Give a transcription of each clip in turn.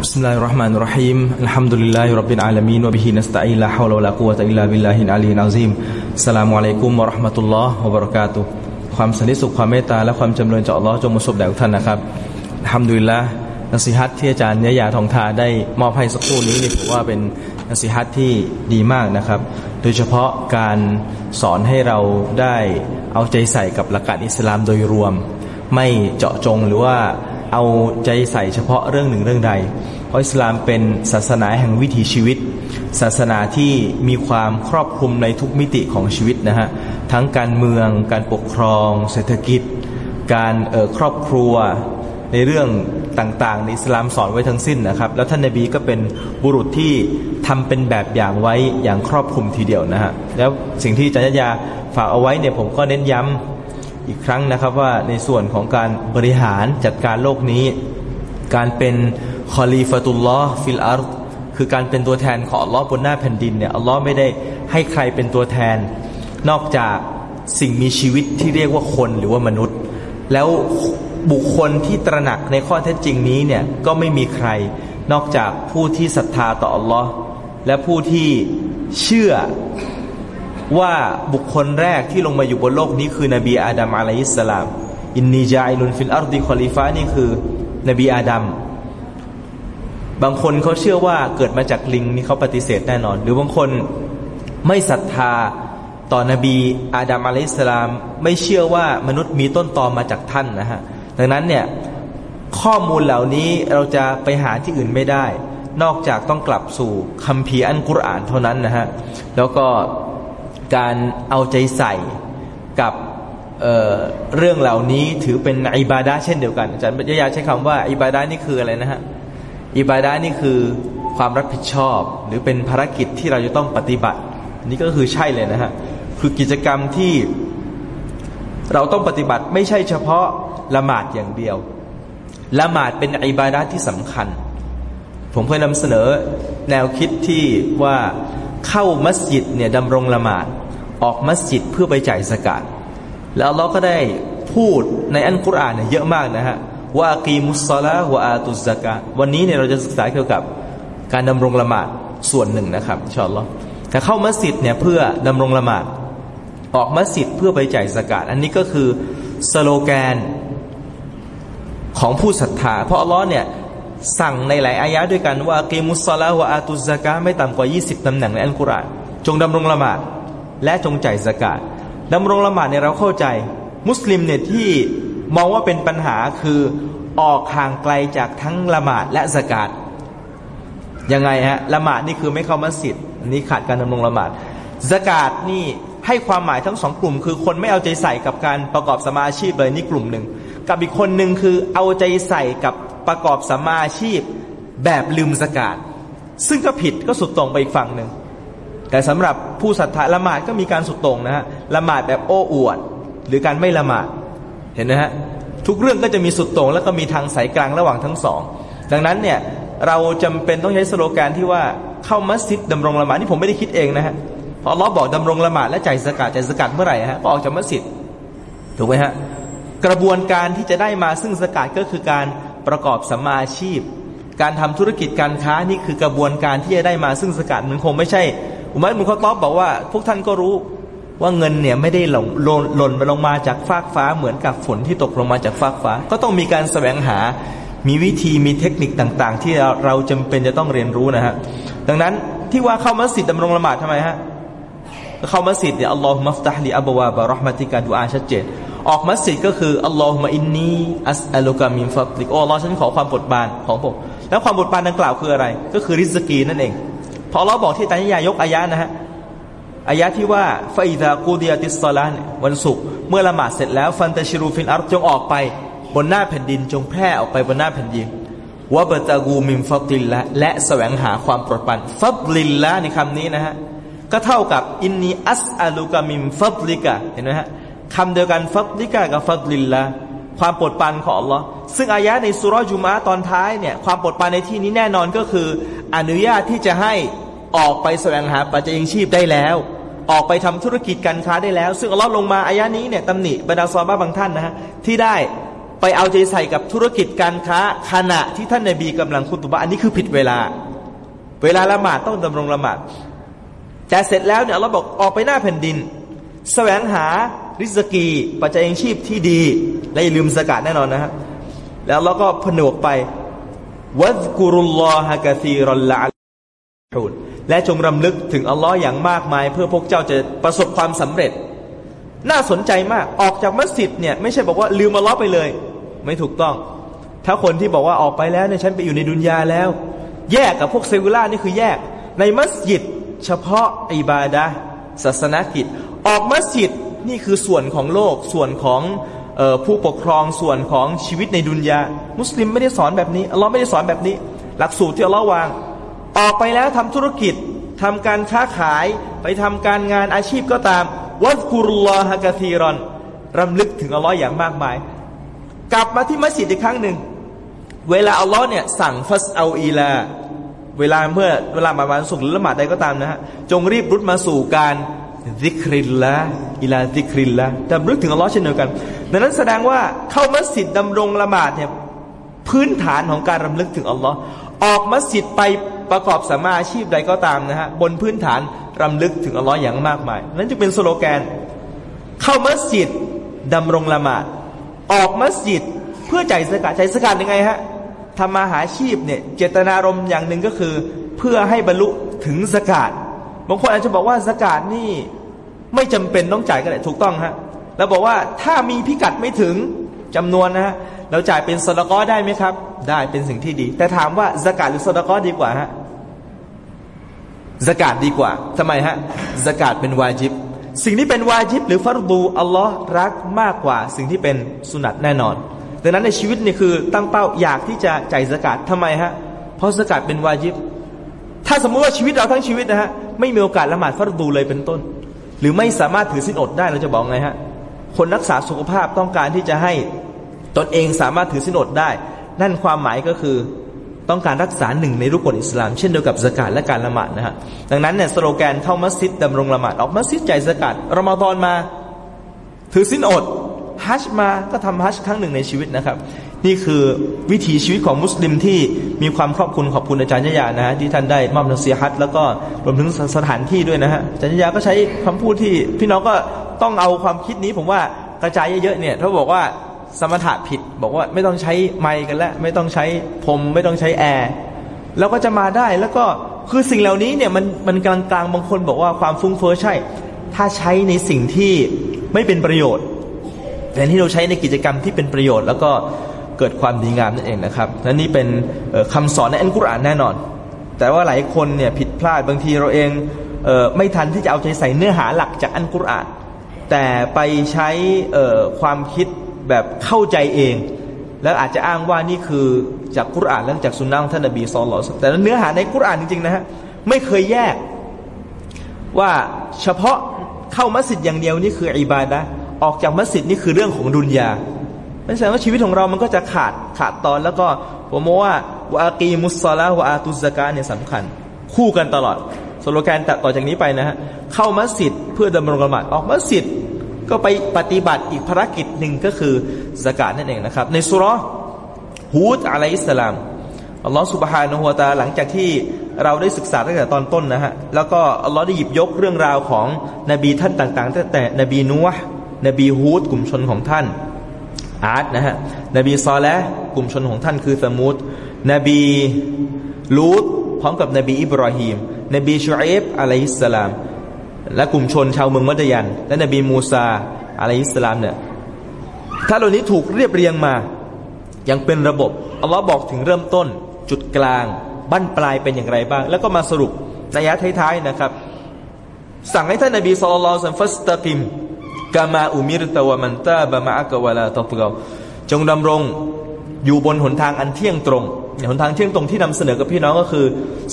بسم الله الرحمن الرحيم الحمد لله رب العالمين وبه نستعين لا حول ولا قوة إلا بالله العلي العظيم السلام عليكم ورحمة الله وبركاته ความสันติสุขความเมตตาและความจำเริญจากอัลลอฮ์จงมาสบแด่ท่านนะครับทำดุลิละนัสิฮัตที่อาจารย์เนยยาทองทาได้มอบให้สักครู่นี้นี่ผมว่าเป็นนัสิฮัตที่ดีมากนะครับ โดยเฉพาะการสอนให้เราได้เอาใจใส่กับหลักการอิสลามโดยรวม ไม่เจาะจงหรือว่า เอาใจใส่เฉพาะเรื่องหนึ่งเรื่องใด เพราะอิสลามเป็นศาสนาแห่งวิถีชีวิต ศาสนาที่มีความครอบคลุมในทุกมิติของชีวิตนะฮะ ทั้งการเมือง การปกครอง เศรษฐกิจ การออครอบครัว ในเรื่องต่างๆในอิสลามสอนไว้ทั้งสิ้นนะครับ แล้วท่านนาบีก็เป็นบุรุษที่ทำเป็นแบบอย่างไว้อย่างครอบคลุมทีเดียวนะฮะ แล้วสิ่งที่จันยาฝากเอาไว้เนี่ยผมก็เน้นย้ำ อีกครั้งนะครับว่าในส่วนของการบริหารจัดการโลกนี้ การเป็นخليفة الله في الأرضคือการเป็นตัวแทนของอัลลอฮ์บนหน้าแผ่นดินเนี่ยอัลลอฮ์ไม่ได้ให้ใครเป็นตัวแทน นอกจากสิ่งมีชีวิตที่เรียกว่าคนหรือว่ามนุษย์ แล้วบุคคลที่ตระหนักในข้อเท็จจริงนี้เนี่ยก็ไม่มีใคร นอกจากผู้ที่ศรัทธาต่ออัลลอฮ์และผู้ที่เชื่อ ว่าบุคคลแรกที่ลงมาอยู่บนโลกนี้คือนบีอาดัมعليه السلام إني جاعل في الأرض خليفة นี่คือนบีอาดัมบางคนเขาเชื่อว่าเกิดมาจากลิงนี่เขาปฏิเสธแน่นอน หรือบางคนไม่ศรัทธาต่อนบีอาดัมعليه السلام ไม่เชื่อว่ามนุษย์มีต้นตอมาจากท่านนะฮะ ดังนั้นเนี่ยข้อมูลเหล่านี้เราจะไปหาที่อื่นไม่ได้ นอกจากต้องกลับสู่คัมภีร์อันกุรอานเท่านั้นนะฮะ แล้วก็ การเอาใจใส่กับเเรื่องเหล่านี้ถือเป็นอิบาดะเช่นเดียวกันอาจารย์ยายาใช้คำว่าอิบาดะนี่คืออะไรนะฮะอิบาดะนี่คือความรับผิดชอบ หรือเป็นภารกิจที่เราจะต้องปฏิบัติ นี่ก็คือใช่เลยนะฮะคือกิจกรรมที่เราต้องปฏิบัติไม่ใช่เฉพาะละหมาดอย่างเดียว ละหมาดเป็นอิบาดะที่สำคัญ ผมเคยนำเสนอแนวคิดที่ว่า เข้ามัสยิดเนี่ยดำรงละหมาดออกมัสยิดเพื่อไปจ่ายสกาดแล้วเราก็ได้พูดในอันกุรอานเนี่ยเยอะมากนะฮะว่ากีมุสลาวะอาตุสกาวันนี้เนี่ยเราจะศึกษาเกี่ยวกับการดำรงละหมาดส่วนหนึ่งนะครับชอลลอแต่เข้ามัสยิดเนี่ยเพื่อดำรงละหมาดออกมัสยิดเพื่อไปจ่ายสกาดอันนี้ก็คือสโลแกนของผู้ศรัทธาเพราะอัลลอฮ์เนี่ย สั่งในหลายอายะด้วยกันว่าเกมุสลาวะอาตุสกาไม่ต่ำกว่า 20ตำแหน่งในอัลกุรอานจงดำรงละหมาดและจงจ่ายสกาดดำรงละหมาดเนี่ยเราเข้าใจ มุสลิมเนี่ยที่มองว่าเป็นปัญหาคือออกห่างไกลจากทั้งละหมาดและสกาดยังไงฮะละหมาดนี่คือไม่เข้ามัสยิดอันนี้ขาดการดำรงละหมาดสกาดนี่ให้ความหมายทั้งสองกลุ่ม คือคนไม่เอาใจใส่กับการประกอบสมาอาชีพเลยนี่กลุ่มหนึ่งกับอีกคนหนึ่งคือเอาใจใส่กับ ประกอบสมาอาชีพแบบลืมสกาดซึ่งก็ผิดก็สุดตรงไปอีกฝั่งหนึ่ง แต่สำหรับผู้ศรัทธาละหมาดก็มีการสุดตรงนะฮะละหมาดแบบโอ้อวด หรือการไม่ละหมาดเห็นนะฮะทุกเรื่องก็จะมีสุดตรง แล้วก็มีทางสายกลางระหว่างทั้งสอง ดังนั้นเนี่ยเราจำเป็นต้องใช้สโลแกนที่ว่าเข้ามัสยิดดำรงละหมาดนี่ผมไม่ได้คิดเองนะฮะพอเราบอกดำรงละหมาดและจ่ายสกาดจ่ายสกาดเมื่อไหร่ฮะก็ออกจากมัสยิดถูกไหมฮะกระบวนการที่จะได้มาซึ่งสกาดก็คือการ ประกอบสัมมาอาชีพ การทำธุรกิจการค้านี่คือกระบวนการที่จะได้มาซึ่งสกัดมันคงไม่ใช่ อุมัยมุขตอบบอกว่า พวกท่านก็รู้ว่าเงินเนี่ยไม่ได้หล่นหล่นลงมาจากฟากฟ้าเหมือนกับฝนที่ตกลงมาจากฟากฟ้า ก็ต้องมีการแสวงหา มีวิธีมีเทคนิคต่างๆ ที่เราจำเป็นจะต้องเรียนรู้นะฮะดังนั้นที่ว่าเข้ามัสยิดดำรงละหมาดทำไมฮะเข้ามัสยิดเนี่ยอัลลอฮฺมัฟตัฮลีอับวาบะรอห์มติกาดูอาชัดเจน ออกมัสยิดก็คืออัลลอฮฺมะอินนีอัสอัลกามินฟัตลิกโอ้ลอฉันขอความปดบานของผมแล้วความปดบานดังกล่าวคืออะไร ก็คือริสกีนั่นเอง พอเราบอกที่ตันยายกอายะนะฮะอายะที่ว่าฟาอิดากูดียติสซาลานวันศุกร์เมื่อละหมาดเสร็จแล้ว فانتشروا في الأرضจงออกไปบนหน้าแผ่นดินจงแพร่ออกไปบนหน้าแผ่นดินوابتغوا من فضل اللهและแสวงหาความโปรดปราน فضل اللهในคำนี้นะฮะก็เท่ากับإني أسألك من فضلكเห็นไหมฮะ คำเดียวกันฟัดลิกากับฟัดลินละความปลดปันของอัลลอฮ์ซึ่งอายะในซูเราะฮ์ญุมอะฮ์ตอนท้ายเนี่ยความโปรดปรานในที่นี้แน่นอนก็คือ อนุญาตที่จะให้ออกไปแสวงหาปัจจัยชีพได้แล้ว ออกไปทำธุรกิจการค้าได้แล้ว ซึ่งอัลลอฮ์ลงมาอายะนี้เนี่ยตำหนิบรรดาซอบ้าบางท่านนะฮะที่ได้ไปเอาใจใส่กับธุรกิจการค้าขณะที่ท่านนบีกำลังคุตุบะอันนี้คือผิดเวลา เวลาละหมาดต้องดำรงละหมาดแต่เสร็จแล้วเนี่ยเราบอกออกไปหน้าแผ่นดิน แสวงหาริสกี ปัจจัยยังชีพที่ดี และอย่าลืมสกัดแน่นอนนะฮะแล้วเราก็ผนวกไปวัดกุรุลลอฮะกะซีรอลละและจงรำลึกถึงอัลลอฮ์อย่างมากมาย เพื่อพวกเจ้าจะประสบความสำเร็จ น่าสนใจมากออกจากมัสยิดเนี่ยไม่ใช่บอกว่าลืมอัลลอฮ์ไปเลย ไม่ถูกต้อง ถ้าคนที่บอกว่าออกไปแล้วเนี่ยฉันไปอยู่ในดุนยาแล้ว แยกกับพวกเซกุล่านี่คือแยก ในมัสยิดเฉพาะอิบาดะศาสนกิจ ออกมัสยิดนี่คือส่วนของโลกส่วนของผู้ปกครองส่วนของชีวิตในดุนยา มุสลิมไม่ได้สอนแบบนี้อัลลอฮ์ไม่ได้สอนแบบนี้ หลักสูตรที่อัลลอฮ์วางออกไปแล้วทำธุรกิจทำการค้าขายไปทำการงานอาชีพก็ตามวัดกุรุลลอฮะกะซีรอนรำลึกถึงอัลลอฮ์อย่างมากมาย กลับมาที่มัสยิดอีกครั้งหนึ่ง เวลาอัลลอฮ์เนี่ยสั่งฟัสเอาอีลา เวลาเมื่อเวลามาวันสุกหรือละหมาดใดก็ตามนะฮะจงรีบรุดมาสู่การ ซิกริลละอิลาซิกริลละแต่รึกถึงอัลลอฮ์เช่นเดียวกัน ดังนั้นแสดงว่าเข้ามัสยิดดำรงละหมาดเนี่ยพื้นฐานของการรำลึกถึงอัลลอฮ์ออกมัสยิดไปประกอบสมาอาชีพใดก็ตามนะฮะบนพื้นฐานรำลึกถึงอัลลอฮ์อย่างมากมาย นั้นจะเป็นสโลแกน เข้ามัสยิดดำรงละหมาด ออกมัสยิดเพื่อใจสกัดใจสกัดยังไงฮะทำมาหาชีพเนี่ยเจตนารมณ์อย่างหนึ่งก็คือ เพื่อให้บรรลุถึงสกัด บางคนอาจจะบอกว่าสกาดนี่ไม่จำเป็นต้องจ่ายก็ได้ถูกต้องฮะแล้วบอกว่าถ้ามีพิกัดไม่ถึงจำนวนนะฮะเราจ่ายเป็นสตกอได้ไหมครับ ได้เป็นสิ่งที่ดี แต่ถามว่าสกาดหรือสตกอดีกว่าฮะสกาดดีกว่าทำไมฮะสกาดเป็นวาจิบ สิ่งที่เป็นวาจิบ หรือฟัรดูอัลลอฮ์รักมากกว่า สิ่งที่เป็นสุนัตแน่นอนดังนั้นในชีวิตนี่คือตั้งเป้าอยากที่จะจ่ายสกาดทำไมฮะเพราะสกาดเป็นวาจิบ ถ้าสมมุติว่าชีวิตเราทั้งชีวิตนะฮะ ไม่มีโอกาสละหมาดฟัรดูเลยเป็นต้น หรือไม่สามารถถือสินอดได้เราจะบอกไงฮะคนรักษาสุขภาพต้องการที่จะให้ตนเองสามารถถือสินอดได้ นั่นความหมายก็คือต้องการรักษาหนึ่งในรูปกฎอิสลาม เช่นเดียวกับสกาดและการละหมาดนะฮะดังนั้นเนี่ยสโลแกนเข้ามัสยิดดำรงละหมาดออกมัสยิดใจสกาดรอมฎอนมา ถือสินอดฮัจมาก็ทำฮัจครั้งหนึ่งในชีวิตนะครับ นี่คือวิถีชีวิตของมุสลิมที่มีความขอบคุณขอบคุณอาจารย์ยานะฮะที่ท่านได้มอบหนังสือฮัตแล้วก็รวมถึงสถานที่ด้วยนะฮะอาจารย์ยาก็ใช้คำพูดที่พี่น้องก็ต้องเอาความคิดนี้ผมว่ากระจายเยอะๆเนี่ยถ้าบอกว่าสมถะผิดบอกว่าไม่ต้องใช้ไมค์กันแล้วไม่ต้องใช้พรมไม่ต้องใช้แอร์แล้วก็จะมาได้แล้วก็คือสิ่งเหล่านี้เนี่ยมันมันกลางๆบางคนบอกว่าความฟุ้งเฟ้อใช่ ถ้าใช้ในสิ่งที่ไม่เป็นประโยชน์แต่ที่เราใช้ในกิจกรรมที่เป็นประโยชน์ แล้วก็ เกิดความดีงามนั่นเองนะครับและนี่เป็นคำสอนในอัลกุรอานแน่นอน แต่ว่าหลายคนเนี่ยผิดพลาดบางทีเราเองเออไม่ทันที่จะเอาใจใส่เนื้อหาหลักจากอัลกุรอาน แต่ไปใช้ความคิดแบบเข้าใจเอง แล้วอาจจะอ้างว่านี่คือจากกุรอานและจากสุนนะของท่านนบีซอลลอแต่เนื้อหาในกุรอานจริงๆนะฮะไม่เคยแยกว่าเฉพาะเข้ามัสยิดอย่างเดียวนี่คืออิบาดะออกจากมัสยิดนี่คือเรื่องของดุนยา นั่นแสดงว่าชีวิตของเรามันก็จะขาดขาดตอนแล้วก็ผมมองว่าوأقيموا الصلاة وآتوا الزكاةเนี่ยสำคัญ คู่กันตลอดสโลแกนต่อจากนี้ไปนะฮะเข้ามัสยิดเพื่อดำรงละหมาดออกมัสยิดก็ไปปฏิบัติอีกภารกิจหนึ่งก็คือซะกาตนั่นเองนะครับ ในซูเราะฮ์ฮูด عليه السلام อัลลอฮฺ سبحانه وتعالىหลังจากที่เราได้ศึกษาตั้งแต่ตอนต้นนะฮะแล้วก็อัลลอฮฺได้หยิบยกเรื่องราวของนบีท่านต่างๆตั้งแต่นบีนัวนบีฮูดกลุ่มชนของท่าน อาร์ตนะฮะนบีซอและกลุ่มชนของท่านคือสมุดนบีลูตพร้อมกับนบีอิบรอฮีมนบีชูเอฟอะลัยฮิสสลาม และกลุ่มชนชาวเมืองมัดยัน และนบีมูซาอะลัยฮิสสลามเนี่ยถ้าเหล่านี้ถูกเรียบเรียงมา ยังเป็นระบบอัลลอฮ์บอกถึงเริ่มต้น จุดกลางบั้นปลายเป็นอย่างไรบ้าง แล้วก็มาสรุปในยะท้ายๆนะครับ สั่งให้ท่านนบีสุลต่านฟัสตะกิม กามาอุมิรตะวมันตาบะมะอักวะลาตอตกาจงดำรงอยู่บนหนทางอันเที่ยงตรงหนทางเที่ยงตรงที่นำเสนอกับพี่น้องก็คือ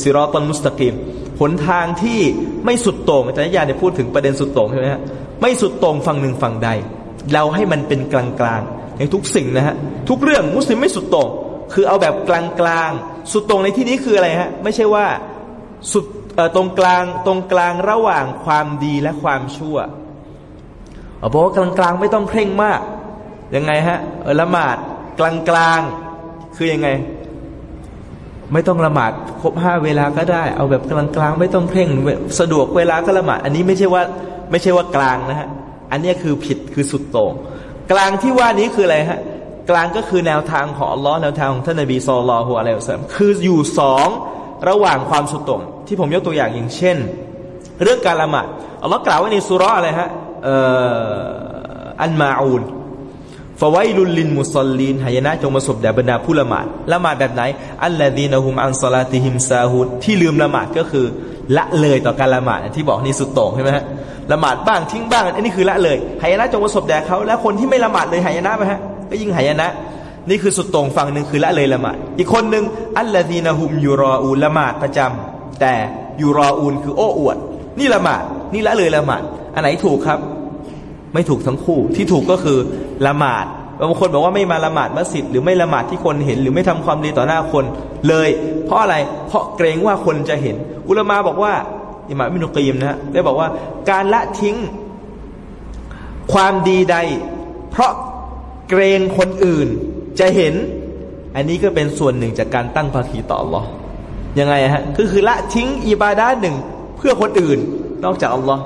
ซิรอตันมุสตะกิมหนทางที่ไม่สุดโต่งอาจารย์ยาเนี่ยพูดถึงประเด็นสุดโต่งใช่ไหมฮะไม่สุดโต่งฝั่งหนึ่งฝั่งใด เราให้มันเป็นกลางกลางในทุกสิ่งนะฮะทุกเรื่องมุสลิมไม่สุดโต่งคือเอาแบบกลางกลางสุดโต่งในที่นี้คืออะไรฮะไม่ใช่ว่าสุดตรงกลางตรงกลางระหว่างความดีและความชั่ว บอกว่ากลางๆไม่ต้องเคร่งมากยังไงฮะเออละหมาดกลางๆคือยังไง ไม่ต้องละหมาดครบห้าเวลาก็ได้ เอาแบบกลางๆไม่ต้องเคร่งสะดวกเวลาก็ละหมาด อันนี้ไม่ใช่ว่าไม่ใช่ว่ากลางนะฮะอันนี้คือผิดคือสุดโต่งกลางที่ว่านี้คืออะไรฮะกลางก็คือแนวทางของอัลลอฮ์แนวทางของท่านนบีสุลต่านอะลัยฮิสซาลมคืออยู่สองระหว่างความสุดโต่งที่ผมยกตัวอย่างอย่างเช่น เรื่องการละหมาดอัลลอฮ์กล่าวไว้ในสุราอะไรฮะ อันมาอูนฟาไวลุลลินมุสลินหายนะจงมาสบแด่บรรดาผู้ละหมาดละหมาดแบบไหน อัลลอฮีนะฮุมอันซาลาติฮิมซาฮุดที่ลืมละหมาดก็คือ ละเลยต่อการละหมาดที่บอกนี่สุดโต่งใช่ไหมฮะละหมาดบ้างทิ้งบ้างอันนี้คือละเลยหายนะจงมาสบแด่เขาแล้วคนที่ไม่ละหมาดเลยหายนะไหมฮะก็ยิ่งหายนะ นี่คือสุดโต่งฝั่งหนึ่งคือละเลยละหมาดอีกคนหนึ่งอัลลอฮีนะฮุมยูรออูละหมาดประจำแต่ยูรออูนคือโอ้อวด นี่ละหมาดนี่ละเลยละหมาด อันไหนถูกครับ ไม่ถูกทั้งคู่ ที่ถูกก็คือละหมาดบางคนบอกว่าไม่มาละหมาดมัสยิดหรือไม่ละหมาดที่คนเห็น หรือไม่ทำความดีต่อหน้าคนเลย เพราะอะไรเพราะเกรงว่าคนจะเห็น อุลมาบอกว่าอิหม่ามินุกีมนะได้บอกว่าการละทิ้งความดีใด เพราะเกรงคนอื่นจะเห็น อันนี้ก็เป็นส่วนหนึ่งจากการตั้งภาคีต่อ Allah ยังไงฮะก็คือละทิ้งอิบาดาหนึ่งเพื่อคนอื่นนอกจากอัลลอฮ์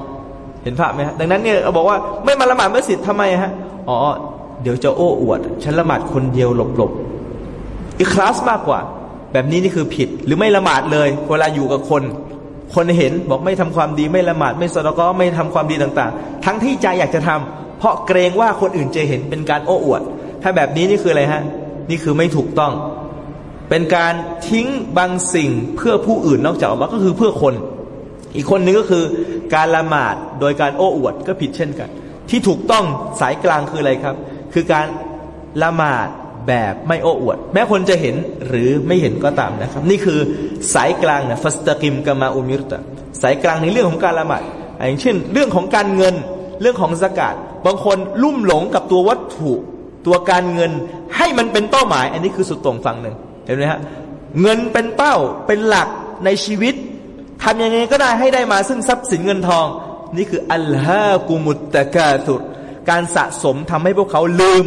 เห็นภาพไหมฮะดังนั้นเนี่ยเราบอกว่าไม่มาละหมาดมัสยิดทำไมฮะอ๋อเดี๋ยวจะโอ้อวด ฉันละหมาดคนเดียวหลบๆอีกคลาสมากกว่า แบบนี้นี่คือผิดหรือไม่ละหมาดเลย เวลาอยู่กับคน คนเห็นบอกไม่ทำความดีไม่ละหมาดไม่สดก็ไม่ทำความดีต่างๆ ทั้งที่ใจอยากจะทำเพราะเกรงว่าคนอื่นจะเห็นเป็นการโอ้อวด ถ้าแบบนี้นี่คืออะไรฮะนี่คือไม่ถูกต้อง เป็นการทิ้งบางสิ่งเพื่อผู้อื่นนอกจากอัลลอฮ์ก็คือเพื่อคน อีกคนนึงก็คือ การละหมาดโดยการโอ้อวดก็ผิดเช่นกัน ที่ถูกต้องสายกลางคืออะไรครับ คือการละหมาดแบบไม่โอ้อวด แม้คนจะเห็นหรือไม่เห็นก็ตามนะครับ นี่คือสายกลางนะฟัสตะกิมกามาอุมิรตะสายกลางในเรื่องของการละหมาดอย่างเช่น เรื่องของการเงินเรื่องของสกาดบางคนลุ่มหลงกับตัววัตถุตัวการเงินให้มันเป็นเป้าหมาย อันนี้คือสุดตรงฝั่งหนึ่งเห็นไหมฮะเงินเป็นเป้าเป็นหลักในชีวิต ทำยังไงก็ได้ให้ได้มาซึ่งทรัพย์สินเงินทอง นี่คืออัลฮะกุมุตตะกาสุรการสะสมทำให้พวกเขาลืม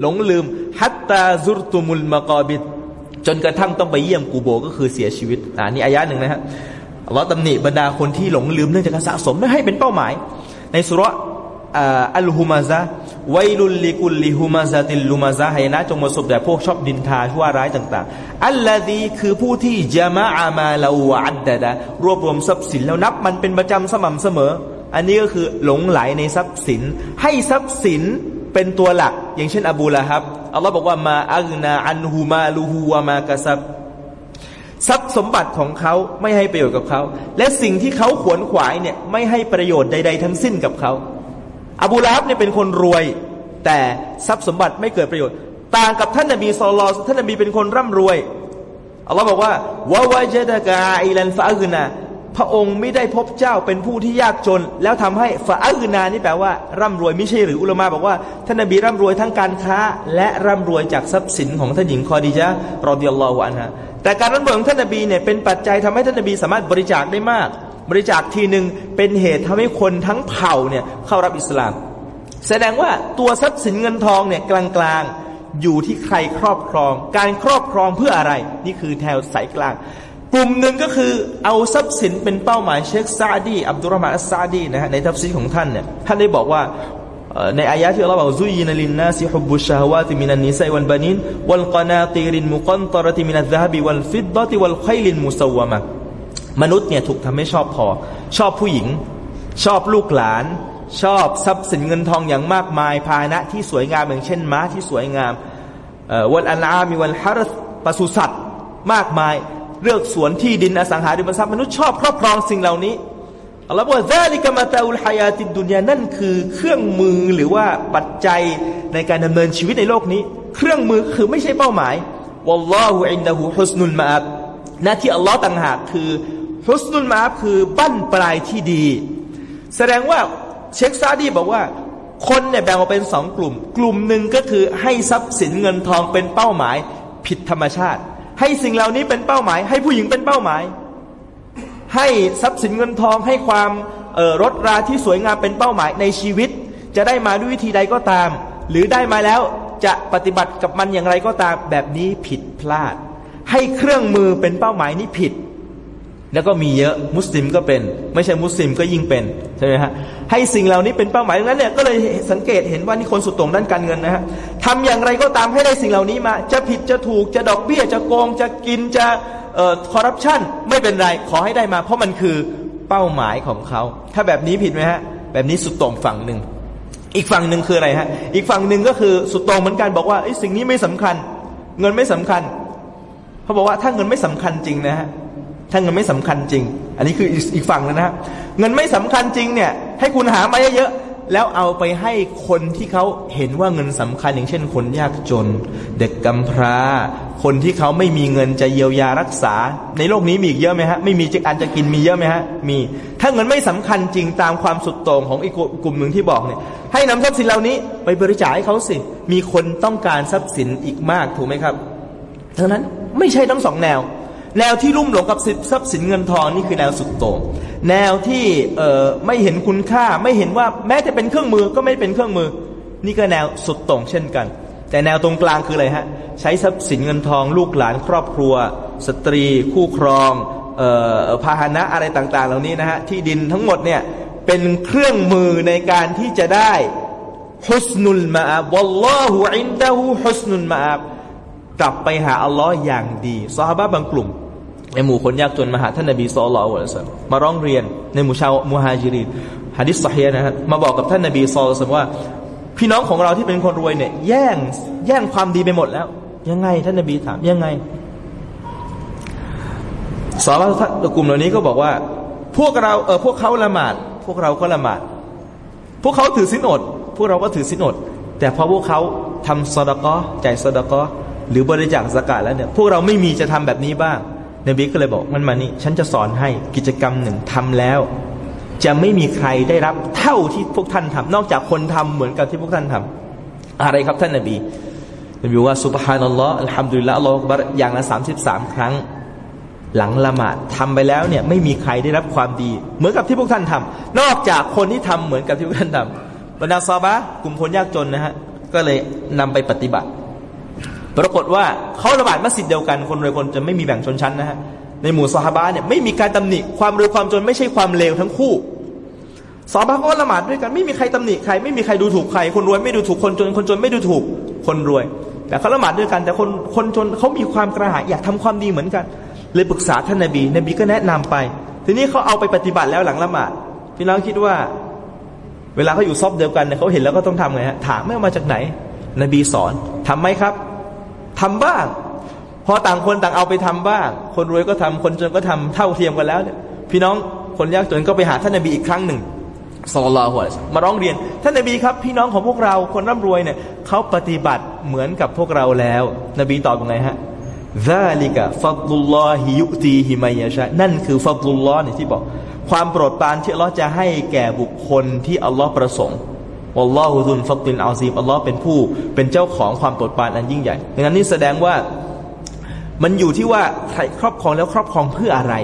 หลงลืมฮัตตาซุรตุมุลมากอบิดจนกระทั่งต้องไปเยี่ยมกูโบก็คือเสียชีวิตอ่านี่อายะหนึ่งนะฮะเราตำหนิบรรดาคนที่หลงลืมเรื่องจากการสะสมไม่ให้เป็นเป้าหมาย ในสุร อัลฮุมาซะไวลุลลิกุลลิฮุมาซาติลลุมาซะให้นะจงมาสบแต่พวกชอบดินทาชั่วร้ายต่างๆ อัลลอฮีคือผู้ที่จะมาอามาลาวอัดดะรวบรวมทรัพย์สินแล้วนับมันเป็นประจำสม่ำเสมอ อันนี้ก็คือหลงไหลในทรัพย์สิน ให้ทรัพย์สินเป็นตัวหลัก อย่างเช่น อบูละครับอัลลอฮ์บอกว่ามาอักนาอันฮูมาลูฮูวามากะซับทรัพย์สมบัติของเขาไม่ให้ประโยชน์กับเขา และสิ่งที่เขาขวนขวายเนี่ยไม่ให้ประโยชน์ใด ๆ ทั้งสิ้นกับเขา อบูละฮับเนี่ยเป็นคนรวย แต่ทรัพย์สมบัติไม่เกิดประโยชน์ ต่างกับท่านนบีซอลลท่านนบีเป็นคนร่ำรวยอัลลอฮ์บอกว่าวาวาเจดกาอิลันฟาอึนาพระองค์ไม่ได้พบเจ้าเป็นผู้ที่ยากจน แล้วทำให้ฟาอัลนานี่แปลว่า ร่ำรวยไม่ใช่หรืออุลมะบอกว่าท่านนบีร่ำรวยทั้งการค้า และร่ำรวยจากทรัพย์สินของท่านหญิงคอดีจารอดิยัลลอฮุอันฮะแต่การร่ำรวยของท่านนบีเนี่ยเป็นปัจจัยทำให้ท่านนบีสามารถบริจาคได้มาก บริจาคทีหนึ่งเป็นเหตุทำให้คนทั้งเผ่าเนี่ยเข้ารับอิสลาม แสดงว่าตัวทรัพย์สินเงินทองเนี่ยกลางๆอยู่ที่ใครครอบครอง การครอบครองเพื่ออะไร นี่คือแถวสายกลาง กลุ่มหนึ่งก็คือเอาทรัพย์สินเป็นเป้าหมายเชคซาดีอับดุลรหมานอัสซาดีนะฮะในทัพซีของท่านเนี่ยท่านได้บอกว่าในอายะที่เราบอกซุยนลินนาซิฮุบุชาวาติมินันนิสัยวัลบานินوالقناطير المقنطرة من الذهب والفضة والخيل المسومة มนุษย์เนี่ยถูกทำให้ชอบพอ ชอบผู้หญิง ชอบลูกหลาน ชอบทรัพย์สินเงินทองอย่างมากมายพาหนะที่สวยงามอย่างเช่น ม้าที่สวยงามวันอันอามีวันฮารปศุสัตว์มากมายเลือกสวนที่ดินอสังหาริมทรัพย์มนุษย์ชอบครอบครองสิ่งเหล่านี้อัลลอฮฺบอกذلك متاع الحياة الدنياนั่นคือเครื่องมือหรือว่าปัจจัยในการดำเนินชีวิตในโลกนี้ เครื่องมือคือไม่ใช่เป้าหมายวัลลอฮฺอินดะฮูฮุสนุลมาอับหน้าที่อัลลอฮ์ต่างหากคือ ฮุสนุลมาอับคือบั้นปลายที่ดี แสดงว่าเชคซาดีบอกว่า คนเนี่ยแบ่งออกเป็นสองกลุ่ม กลุ่มหนึ่งก็คือให้ทรัพย์สินเงินทองเป็นเป้าหมายผิดธรรมชาติ ให้สิ่งเหล่านี้เป็นเป้าหมาย ให้ผู้หญิงเป็นเป้าหมาย ให้ทรัพย์สินเงินทองให้ความรถราที่สวยงามเป็นเป้าหมายในชีวิต จะได้มาด้วยวิธีใดก็ตาม หรือได้มาแล้วจะปฏิบัติกับมันอย่างไรก็ตามแบบนี้ผิดพลาด ให้เครื่องมือเป็นเป้าหมายนี้ผิด แล้วก็มีเยอะมุสลิมก็เป็น ไม่ใช่มุสลิมก็ยิ่งเป็นใช่ไหมฮะให้สิ่งเหล่านี้เป็นเป้าหมายดังนั้นเนี่ยก็เลยสังเกตเห็นว่านี่คนสุดโตรงด้านการเงินนะฮะทำอย่างไรก็ตามให้ได้สิ่งเหล่านี้มา จะผิดจะถูกจะดอกเบี้ยจะโกงจะกินจะคอร์รัปชันไม่เป็นไรขอให้ได้มา เพราะมันคือเป้าหมายของเขา ถ้าแบบนี้ผิดไหมฮะแบบนี้สุดโตรงฝั่งหนึ่งอีกฝั่งหนึ่งคืออะไรฮะอีกฝั่งหนึ่งก็คือสุดโตรงเหมือนกันบอกว่าไอ้สิ่งนี้ไม่สำคัญ เงินไม่สำคัญเขาบอกว่าถ้าเงินไม่สำคัญจริงนะฮะ ถ้าเงินไม่สำคัญจริง อันนี้คืออีกฝั่งนึงนะเงินไม่สำคัญจริงเนี่ย ให้คุณหามาเยอะๆแล้วเอาไปให้คนที่เขาเห็นว่าเงินสำคัญอย่างเช่น คนยากจน เด็กกำพร้า คนที่เขาไม่มีเงินจะเยียวยารักษา ในโลกนี้มีอีกเยอะไหมฮะไม่มีจะอันจะกินมีเยอะไหมฮะมี ถ้าเงินไม่สำคัญจริงตามความสุดโต่งของอีกกลุ่มหนึ่งที่บอกเนี่ยให้นำทรัพย์สินเหล่านี้ ไปบริจาคให้เขาสิ มีคนต้องการทรัพย์สินอีกมากถูกไหมครับดังนั้นไม่ใช่ทั้งสองแนว แนวที่ลุ่มหลงกับทรัพย์สินเงินทองนี่คือแนวสุดโต่งแนวที่เออไม่เห็นคุณค่า ไม่เห็นว่าแม้จะเป็นเครื่องมือก็ไม่เป็นเครื่องมือ นี่ก็แนวสุดโต่งเช่นกัน แต่แนวตรงกลางคืออะไรฮะใช้ทรัพย์สินเงินทองลูกหลานครอบครัว สตรี คู่ครองเอ่อพาหนะอะไรต่างๆ เหล่านี้นะฮะที่ดินทั้งหมดเนี่ยเป็นเครื่องมือในการที่จะได้ฮุสนุลมาอับวัลลอฮุอินดะฮูฮุสนุลมาอับกลับไปหาอัลลอฮ์อย่างดีซอฮาบะบางกลุ่ม ในหมู่คนยากจนมาหาท่านนบีสุลต่านมาร้องเรียนในหมู่ชาวมุฮาจิรินฮะดิษสเฮียนะครับมาบอกกับท่านนบีสุลต่านว่าพี่น้องของเราที่เป็นคนรวยเนี่ย แย่งแย่งความดีไปหมดแล้ว ยังไงท่านนบีถามยังไงสาวกลุ่มเหล่านี้ก็บอกว่า พวกเราเออพวกเขาละหมาด พวกเราก็ละหมาด พวกเขาถือสินอด พวกเราก็ถือสินอด แต่พอพวกเขาทำสดกอจ่ายสดกอหรือบริจาคสกาดแล้วเนี่ย พวกเราไม่มีจะทำแบบนี้บ้าง นบีก็เลยบอกมันมานี่ฉันจะสอนให้กิจกรรมหนึ่งทำแล้ว จะไม่มีใครได้รับเท่าที่พวกท่านทำนอกจากคนทำเหมือนกับที่พวกท่านทำอะไรครับท่านนบีนบีว่าสุบฮานัลลอฮ์อัลฮัมดุลิลละอัลลอฮฺบัรอย่างละสามสิบสามครั้ง หลังละหมาดทำไปแล้วเนี่ยไม่มีใครได้รับความดี เหมือนกับที่พวกท่านทำนอกจากคนที่ทำเหมือนกับที่พวกท่านทำบรรดาซอบะกลุ่มคนยากจนนะฮะก็เลยนำไปปฏิบัติ ปรากฏว่าเขาละหมาดมัสยิดเดียวกันคนรวยคนจะไม่มีแบ่งชนชั้นนะฮะในหมู่ซอฮาบะเนี่ยไม่มีการตำหนิความรวยความจนไม่ใช่ความเลวทั้งคู่ซอฮาบะก็ละหมาดด้วยกันไม่มีใครตำหนิใครไม่มีใครดูถูกใคร คนรวยไม่ดูถูกคนจน คนจนไม่ดูถูกคนรวย แต่เขาละหมาดด้วยกัน แต่คนคนจนเขามีความกระหายอยากทำความดีเหมือนกัน เลยปรึกษาท่านนบีนบีก็แนะนำไป ทีนี้เขาเอาไปปฏิบัติแล้วหลังละหมาดพี่น้องคิดว่า เวลาเขาอยู่ซอบเดียวกันเนี่ยเขาเห็นแล้วก็ต้องทำไงฮะถามไม่มาจากไหน นบีสอนทํำไหมครับ ทำบ้าง พอต่างคนต่างเอาไปทำบ้าง คนรวยก็ทำคนจนก็ทำเท่าเทียมกันแล้วเนี่ยพี่น้องคนยากจนก็ไปหาท่านนบีอีกครั้งหนึ่งสลลาหัวมาร้องเรียน ท่านนบีครับพี่น้องของพวกเราคนร่ำรวยเนี่ยเขาปฏิบัติเหมือนกับพวกเราแล้ว นบีตอบยังไงฮะซาลิกะฟัดลุลลอฮิยุตีฮิมายะชานั่นคือฟัดลุลลอฮ์เนี่ยที่บอก ความโปรดปรานที่อัลลอฮ์จะให้แก่บุคคลที่อัลลอฮ์ประสงค์ อัลลอฮฺซุนฟักตินอัลซีมอัลลอฮ์เป็นผู้เป็นเจ้าของความโปรดปรานอันยิ่งใหญ่ดังนั้นนี่แสดงว่ามันอยู่ที่ว่าใครครอบครองแล้วครอบครองเพื่ออะไร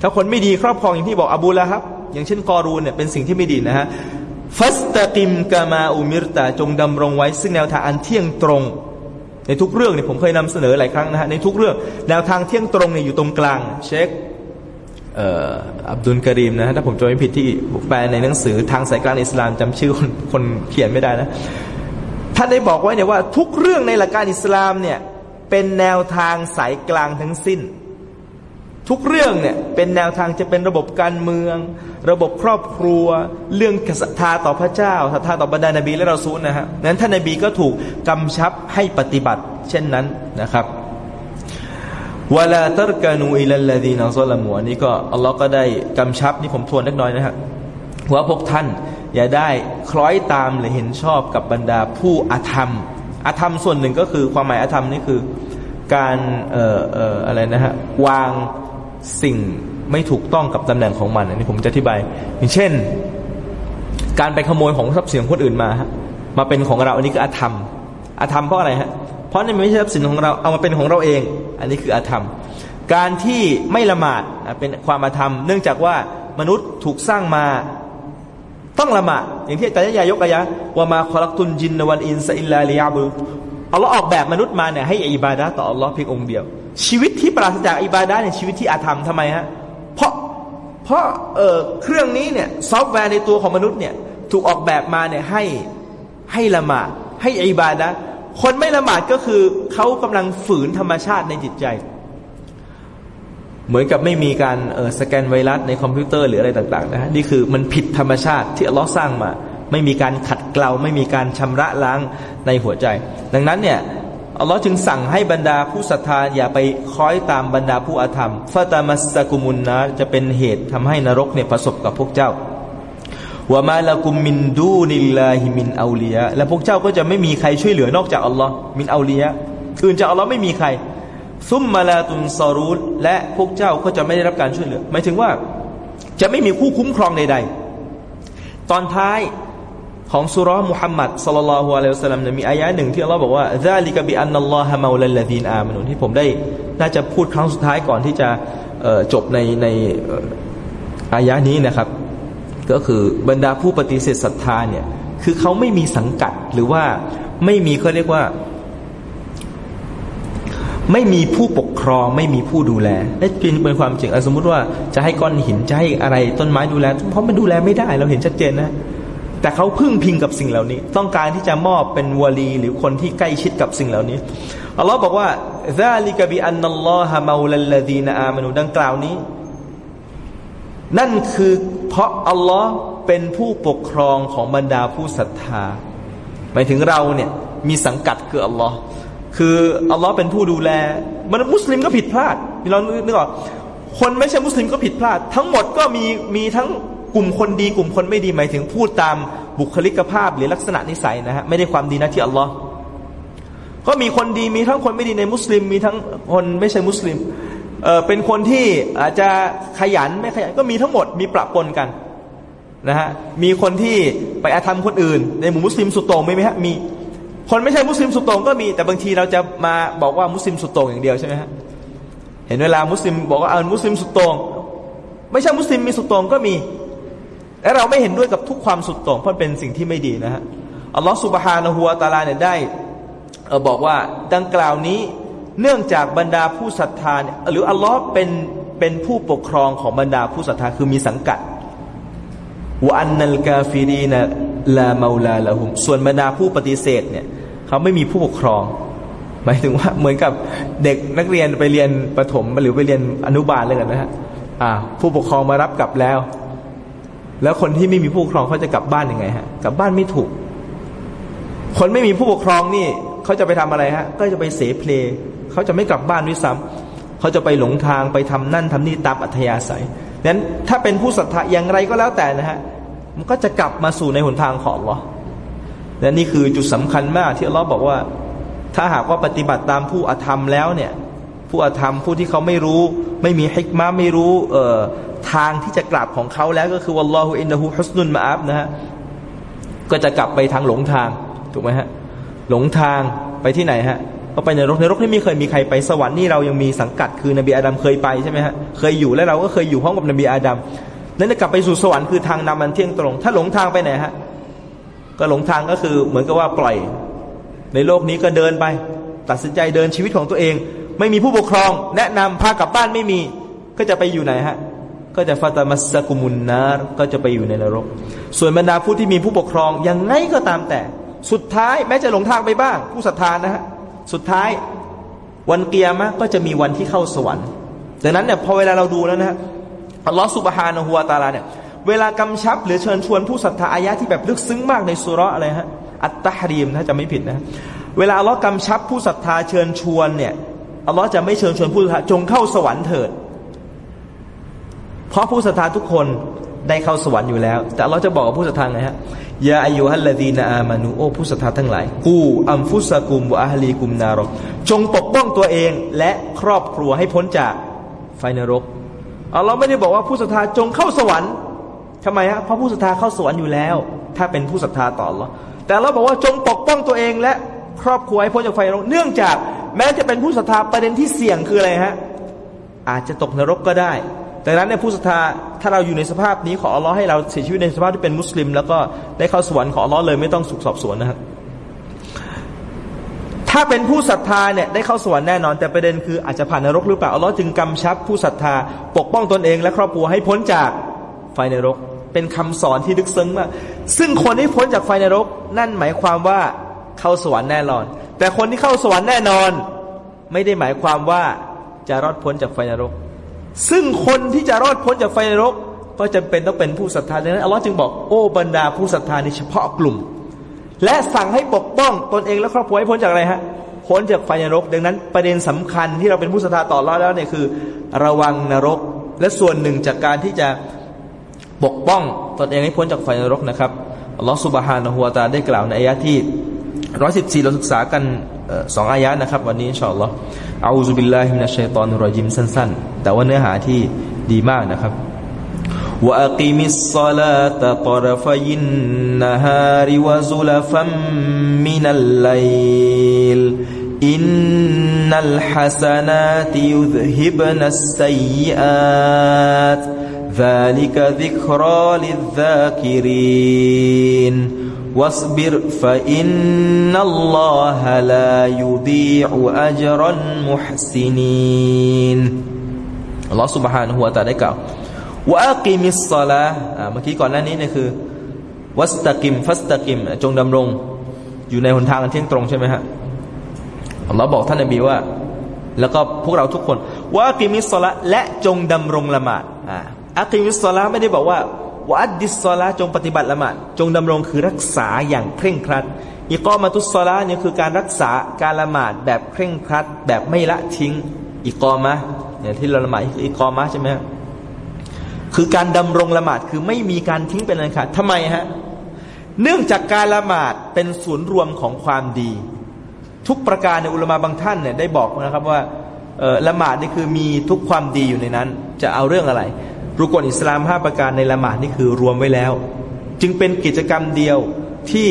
ถ้าคนไม่ดีครอบครองอย่างที่บอกอบูละครับ อย่างเช่นกอรูนเนี่ยเป็นสิ่งที่ไม่ดีนะฮะฟัสตะกิมกามาอุมิรตาจงดำรงไว้ ซึ่งแนวทางอันเที่ยงตรง ในทุกเรื่องเนี่ยผมเคยนำเสนอหลายครั้งนะฮะในทุกเรื่องแนวทางเที่ยงตรงเนี่ยอยู่ตรงกลางเช็ค อับดุลกรีมนะถ้าผมจำไม่ผิดที่แปลในหนังสือทางสายกลางอิสลามจำชื่อคนคนเขียนไม่ได้นะท่านได้บอกไว้เนี่ยว่าทุกเรื่องในหลักการอิสลามเนี่ยเป็นแนวทางสายกลางทั้งสิ้น ทุกเรื่องเนี่ยเป็นแนวทางจะเป็นระบบการเมือง ระบบครอบครัว เรื่องศรัทธาต่อพระเจ้าศรัทธาต่อบรรดานบีและเราซูลนะฮะนั้นท่านนบีก็ถูกกำชับให้ปฏิบัติ เช่นนั้นนะครับ วลาตรกานูอิลลดีนซอลมัวนี้ก็อัลลอฮ์ก็ได้กำชับนี่ผมทวนเล็กน้อยนะฮะว่าพวกท่าน อย่าได้คล้อยตามหรือเห็นชอบกับบรรดาผู้อาธรรมอาธรรมส่วนหนึ่งก็คือความหมายอาธรรมนี่คือการเอ่อเอ่ออะไรนะฮะวางสิ่งไม่ถูกต้องกับตำแหน่งของมันอันนี้ผมจะอธิบาย อย่างเช่น การไปขโมยของทรัพย์สินของคนอื่นมามาเป็นของเราอันนี้คืออาธรรมอาธรรมเพราะอะไรฮะ เพราะนี่ไม่ใช่ทรัพย์สินของเราเอามาเป็นของเราเอง อันนี้คืออาธรรม การที่ไม่ละหมาดเป็นความอาธรรม เนื่องจากว่ามนุษย์ถูกสร้างมาต้องละหมาดอย่างที่อาจารย์ยายกอายะว่ามาคอลักตุนจินวันอินซอิลลาลิยาบุอัลลอฮ์ออกแบบมนุษย์มาเนี่ยให้อิบาดะต่ออัลลอฮ์เพียงองค์เดียว ชีวิตที่ปราศจากอิบาดะเนี่ยชีวิตที่อาธรรมทำไมฮะเพราะเพราะเออเครื่องนี้เนี่ยซอฟต์แวร์ในตัวของมนุษย์เนี่ยถูกออกแบบมาเนี่ยให้ให้ละหมาดให้อิบาดะ คนไม่ละหมาดก็คือเขากำลังฝืนธรรมชาติในจิตใจ เหมือนกับไม่มีการเออสแกนไวรัสในคอมพิวเตอร์หรืออะไรต่างๆนะฮะนี่คือมันผิดธรรมชาติที่อัลลอฮ์สร้างมา ไม่มีการขัดเกลาไม่มีการชำระล้างในหัวใจ ดังนั้นเนี่ยอัลลอฮ์จึงสั่งให้บรรดาผู้ศรัทธาอย่าไปคล้อยตามบรรดาผู้อาธรรมفتمسكم النارจะเป็นเหตุทำให้นรกเนี่ยประสบกับพวกเจ้า وما لكم من دون الله من أولياءและพวกเจ้าก็จะไม่มีใครช่วยเหลือนอกจากอัลลอฮ์من أولياءอื่นจากอัลลอฮ์ไม่มีใคร ثم لا تنصرونและพวกเจ้าก็จะไม่ได้รับการช่วยเหลือหมายถึงว่าจะไม่มีผู้คุ้มครองใดๆ ตอนท้ายของซูเราะฮฺมุฮัมมัด صلى الله عليه وسلمมีอายะหนึ่งที่อัลลอฮ์บอกว่าذلك بأن الله مولى الذين آمنواที่ผมได้น่าจะพูดครั้งสุดท้ายก่อนที่จะจบในในอายะนี้นะครับ ก็คือบรรดาผู้ปฏิเสธศรัทธาเนี่ยคือเขาไม่มีสังกัดหรือว่าไม่มีเขาเรียกว่า ไม่มีผู้ปกครองไม่มีผู้ดูแลนั่นเป็นความจริงสมมติว่าจะให้ก้อนหินจะให้อะไรต้นไม้ดูแล เพราะมันดูแลไม่ได้ เราเห็นชัดเจนนะแต่เขาพึ่งพิงกับสิ่งเหล่านี้ ต้องการที่จะมอบเป็นวลีหรือคนที่ใกล้ชิดกับสิ่งเหล่านี้อัลลอฮ์บอกว่าซาลิกบิอันนัลลอฮะมาลลดีนอามานุดังกล่าวนี้ นั่นคือเพราะอัลลอฮ์เป็นผู้ปกครองของบรรดาผู้ศรัทธาหมายถึงเราเนี่ยมีสังกัดคืออัลลอฮ์คืออัลลอฮ์เป็นผู้ดูแลมันมุสลิมก็ผิดพลาดเรานึกออกคนไม่ใช่มุสลิมก็ผิดพลาด ทั้งหมดก็มีมีทั้งกลุ่มคนดีกลุ่มคนไม่ดีหมายถึงพูดตามบุคลิกภาพหรือลักษณะนิสัยนะฮะไม่ได้ความดีนะที่อัลลอฮ์ก็มีคนดีมีทั้งคนไม่ดีในมุสลิม มีทั้งคนไม่ใช่มุสลิม เออเป็นคนที่อาจจะขยันไม่ขยันก็มีทั้งหมดมีปรับปนกันนะฮะมีคนที่ไปอาธรรมคนอื่น ในหมู่มุสลิมสุดโต่งไหมฮะมีคนไม่ใช่มุสลิมสุดโต่งก็มีแต่บางทีเราจะมาบอกว่ามุสลิมสุดโต่งอย่างเดียวใช่ไหมฮะเห็นเวลามุสลิมบอกว่าเอามุสลิมสุดโต่งไม่ใช่มุสลิมมีสุดโต่งก็มีและเราไม่เห็นด้วยกับทุกความสุดโต่งเพราะเป็นสิ่งที่ไม่ดีนะฮะอัลลอฮฺสุบฮานะฮูวาตาลาเนี่ยได้บอกว่าดังกล่าวนี้ เนื่องจากบรรดาผู้ศรัทธาเนี่ยหรืออัลลอฮ์เป็นเป็นผู้ปกครองของบรรดาผู้ศรัทธาคือมีสังกัดวอันนัลกาฟิรีนะลาเมาลาละหุมส่วนบรรดาผู้ปฏิเสธเนี่ยเขาไม่มีผู้ปกครองหมายถึงว่าเหมือนกับเด็กนักเรียนไปเรียนประถมหรือไปเรียนอนุบาลเลยกันนะฮะอ่าผู้ปกครองมารับกลับแล้ว แล้วคนที่ไม่มีผู้ปกครองเขาจะกลับบ้านยังไงฮะกลับบ้านไม่ถูก คนไม่มีผู้ปกครองนี่เขาจะไปทำอะไรฮะ ก็จะไปเสเพล เขาจะไม่กลับบ้านด้วยซ้ำเขาจะไปหลงทางไปทำนั่นทำนี่ตามอัธยาศัยนั้นถ้าเป็นผู้ศรัทธาอย่างไรก็แล้วแต่นะฮะมันก็จะกลับมาสู่ในหนทางของเราและนี่คือจุดสำคัญมากที่เราบอกว่า ถ้าหากว่าปฏิบัติตามผู้อธรรมแล้วเนี่ยผู้อธรรมผู้ที่เขาไม่รู้ ไม่มีฮิกมาไม่รู้เอ่อทางที่จะกลับของเขาแล้วก็คือวัลลอฮุอินนะฮูฮุสนุนมาอับนะฮะก็จะกลับไปทางหลงทางถูกไหมฮะหลงทางไปที่ไหนฮะ ก็ไปในรกในรกนี่ไม่เคยมีใครไปสวรรค์นี่เรายังมีสังกัดคือนบีอาดัมเคยไปใช่ไหมฮะเคยอยู่และเราก็เคยอยู่ห้องกับนบีอาดัมนั้นจะกลับไปสู่สวรรค์คือทางนำมันเที่ยงตรง ถ้าหลงทางไปไหนฮะก็หลงทางก็คือเหมือนกับว่าปล่อย ในโลกนี้ก็เดินไป ตัดสินใจเดินชีวิตของตัวเอง ไม่มีผู้ปกครอง แนะนำพากลับบ้านไม่มี ก็จะไปอยู่ไหนฮะก็จะฟาตามัสกุมุนนาร์ก็จะไปอยู่ในนรก ส่วนบรรดาผู้ที่มีผู้ปกครองยังไงก็ตามแต่ สุดท้ายแม้จะหลงทางไปบ้าง ผู้ศรัทธานะฮะ สุดท้ายวันเกียร์มะก็จะมีวันที่เข้าสวรรค์ดังนั้นเนี่ยพอเวลาเราดูแล้วนะฮะอัลลอฮฺสุบฮานะฮูวาตาลาเนี่ยเวลากำชับหรือเชิญชวนผู้ศรัทธาอายะที่แบบลึกซึ้งมากในสุรอะไรฮะอัตตาฮรีมถ้าจะไม่ผิดนะเวลาอัลลอฮ์กำชับผู้ศรัทธาเชิญชวนเนี่ยอัลลอฮ์จะไม่เชิญชวนผู้ศรัทธาจงเข้าสวรรค์เถิด เพราะผู้ศรัทธาทุกคนได้เข้าสวรรค์อยู่แล้ว แต่เราจะบอกกับผู้ศรัทธาไงฮะ ยาอายุฮัลลดีนาอามานูโอผู้ศรัทธาทั้งหลายกูอัมฟุสกุมวะอาฮลีกุมนารก จงปกป้องตัวเองและครอบครัวให้พ้นจากไฟนรกอัลลอฮ์ไม่ได้บอกว่าผู้ศรัทธาจงเข้าสวรรค์ทำไมฮะเพราะผู้ศรัทธาเข้าสวรรค์อยู่แล้ว ถ้าเป็นผู้ศรัทธาต่ออัลลอแต่เราบอกว่าจงปกป้องตัวเองและครอบครัวให้พ้นจากไฟนรกเนื่องจาก แม้จะเป็นผู้ศรัทธาประเด็นที่เสี่ยงคืออะไรฮะอาจจะตกนรกก็ได้ ดังนั้นในผู้ศรัทธาถ้าเราอยู่ในสภาพนี้ขออัลลอฮ์ให้เราเสียชีวิตในสภาพที่เป็นมุสลิม แล้วก็ได้เข้าสวรรค์ขออัลลอฮ์เลยไม่ต้องสุกสอบสวนนะครับถ้าเป็นผู้ศรัทธาเนี่ยได้เข้าสวรรค์แน่นอน แต่ประเด็นคืออาจจะผ่านนรกหรือเปล่าอัลลอฮ์จึงกำชับผู้ศรัทธา ปกป้องตนเอง และครอบครัวให้พ้นจากไฟนรก เป็นคำสอนที่ลึกซึ้งมากซึ่งคนที่พ้นจากไฟนรก นั่นหมายความว่าเข้าสวรรค์แน่นอน แต่คนที่เข้าสวรรค์แน่นอน ไม่ได้หมายความว่าจะรอดพ้นจากไฟนรก ซึ่งคนที่จะรอดพ้นจากไฟนรก ก็จำเป็นต้องเป็นผู้ศรัทธาดังนั้นอัลลอฮ์จึงบอกโอ้บรรดาผู้ศรัทธาในเฉพาะกลุ่ม และสั่งให้ปกป้องตนเองและครอบครัวให้พ้นจากอะไรฮะพ้นจากไฟนรก ดังนั้นประเด็นสำคัญที่เราเป็นผู้ศรัทธาต่อรอดแล้วเนี่ยคือ ระวังนรก และส่วนหนึ่งจากการที่จะปกป้องตนเองให้พ้นจากไฟนรกนะครับอัลลอฮฺسبحانه وتعالىได้กล่าวในอายะที่ ร้อยสิบสี่เราศึกษากันสองอายะนะครับ วันนี้อินชาอัลลอฮ์อาอูซุบิลลาฮิมินัชชัยตอนุรจิมสั้นๆ แต่ว่าเนื้อหาที่ดีมากนะครับ وأقم الصلاة طرفي النهار وزلفا من الليل إن الحسنات يذهبن السيئات ذلك ذكرى للذاكرين واصبر فإن الله لا يضيع أجر المحسنين الله سبحانه وتعالى วะกิมิสซอลาเมื่อกี้ก่อนหน้านี้เนี่ยคือวัสตกิมฟัสตกิมจงดำรง อยู่ในหนทางอันเที่ยงตรงใช่ไหมฮะเราบอกท่านนบีว่า แล้วก็พวกเราทุกคนว่ากิมิสซอลาและจงดำรงละหมาดอักิมิสซอลาไม่ได้บอกว่า وأد الصلاةจงปฏิบัติละหมาดจงดำรงคือรักษาอย่างเคร่งครัดإقامة الصلاةเนี่ยคือการรักษาการละหมาดแบบเคร่งครัด แบบไม่ละทิ้งإقامةเนี่ยที่เราละหมาดคือإقامةใช่ไหมคือการดำรงละหมาดคือไม่มีการทิ้งเป็นอันขาดทำไมฮะเนื่องจากการละหมาดเป็นศูนย์รวมของความดี ทุกประการในอุลมะบางท่านเนี่ยได้บอกนะครับว่าละหมาดนี่คือมีทุกความดีอยู่ในนั้น จะเอาเรื่องอะไร รุกลอิสลามห้าประการในละหมาดนี่คือรวมไว้แล้ว จึงเป็นกิจกรรมเดียวที่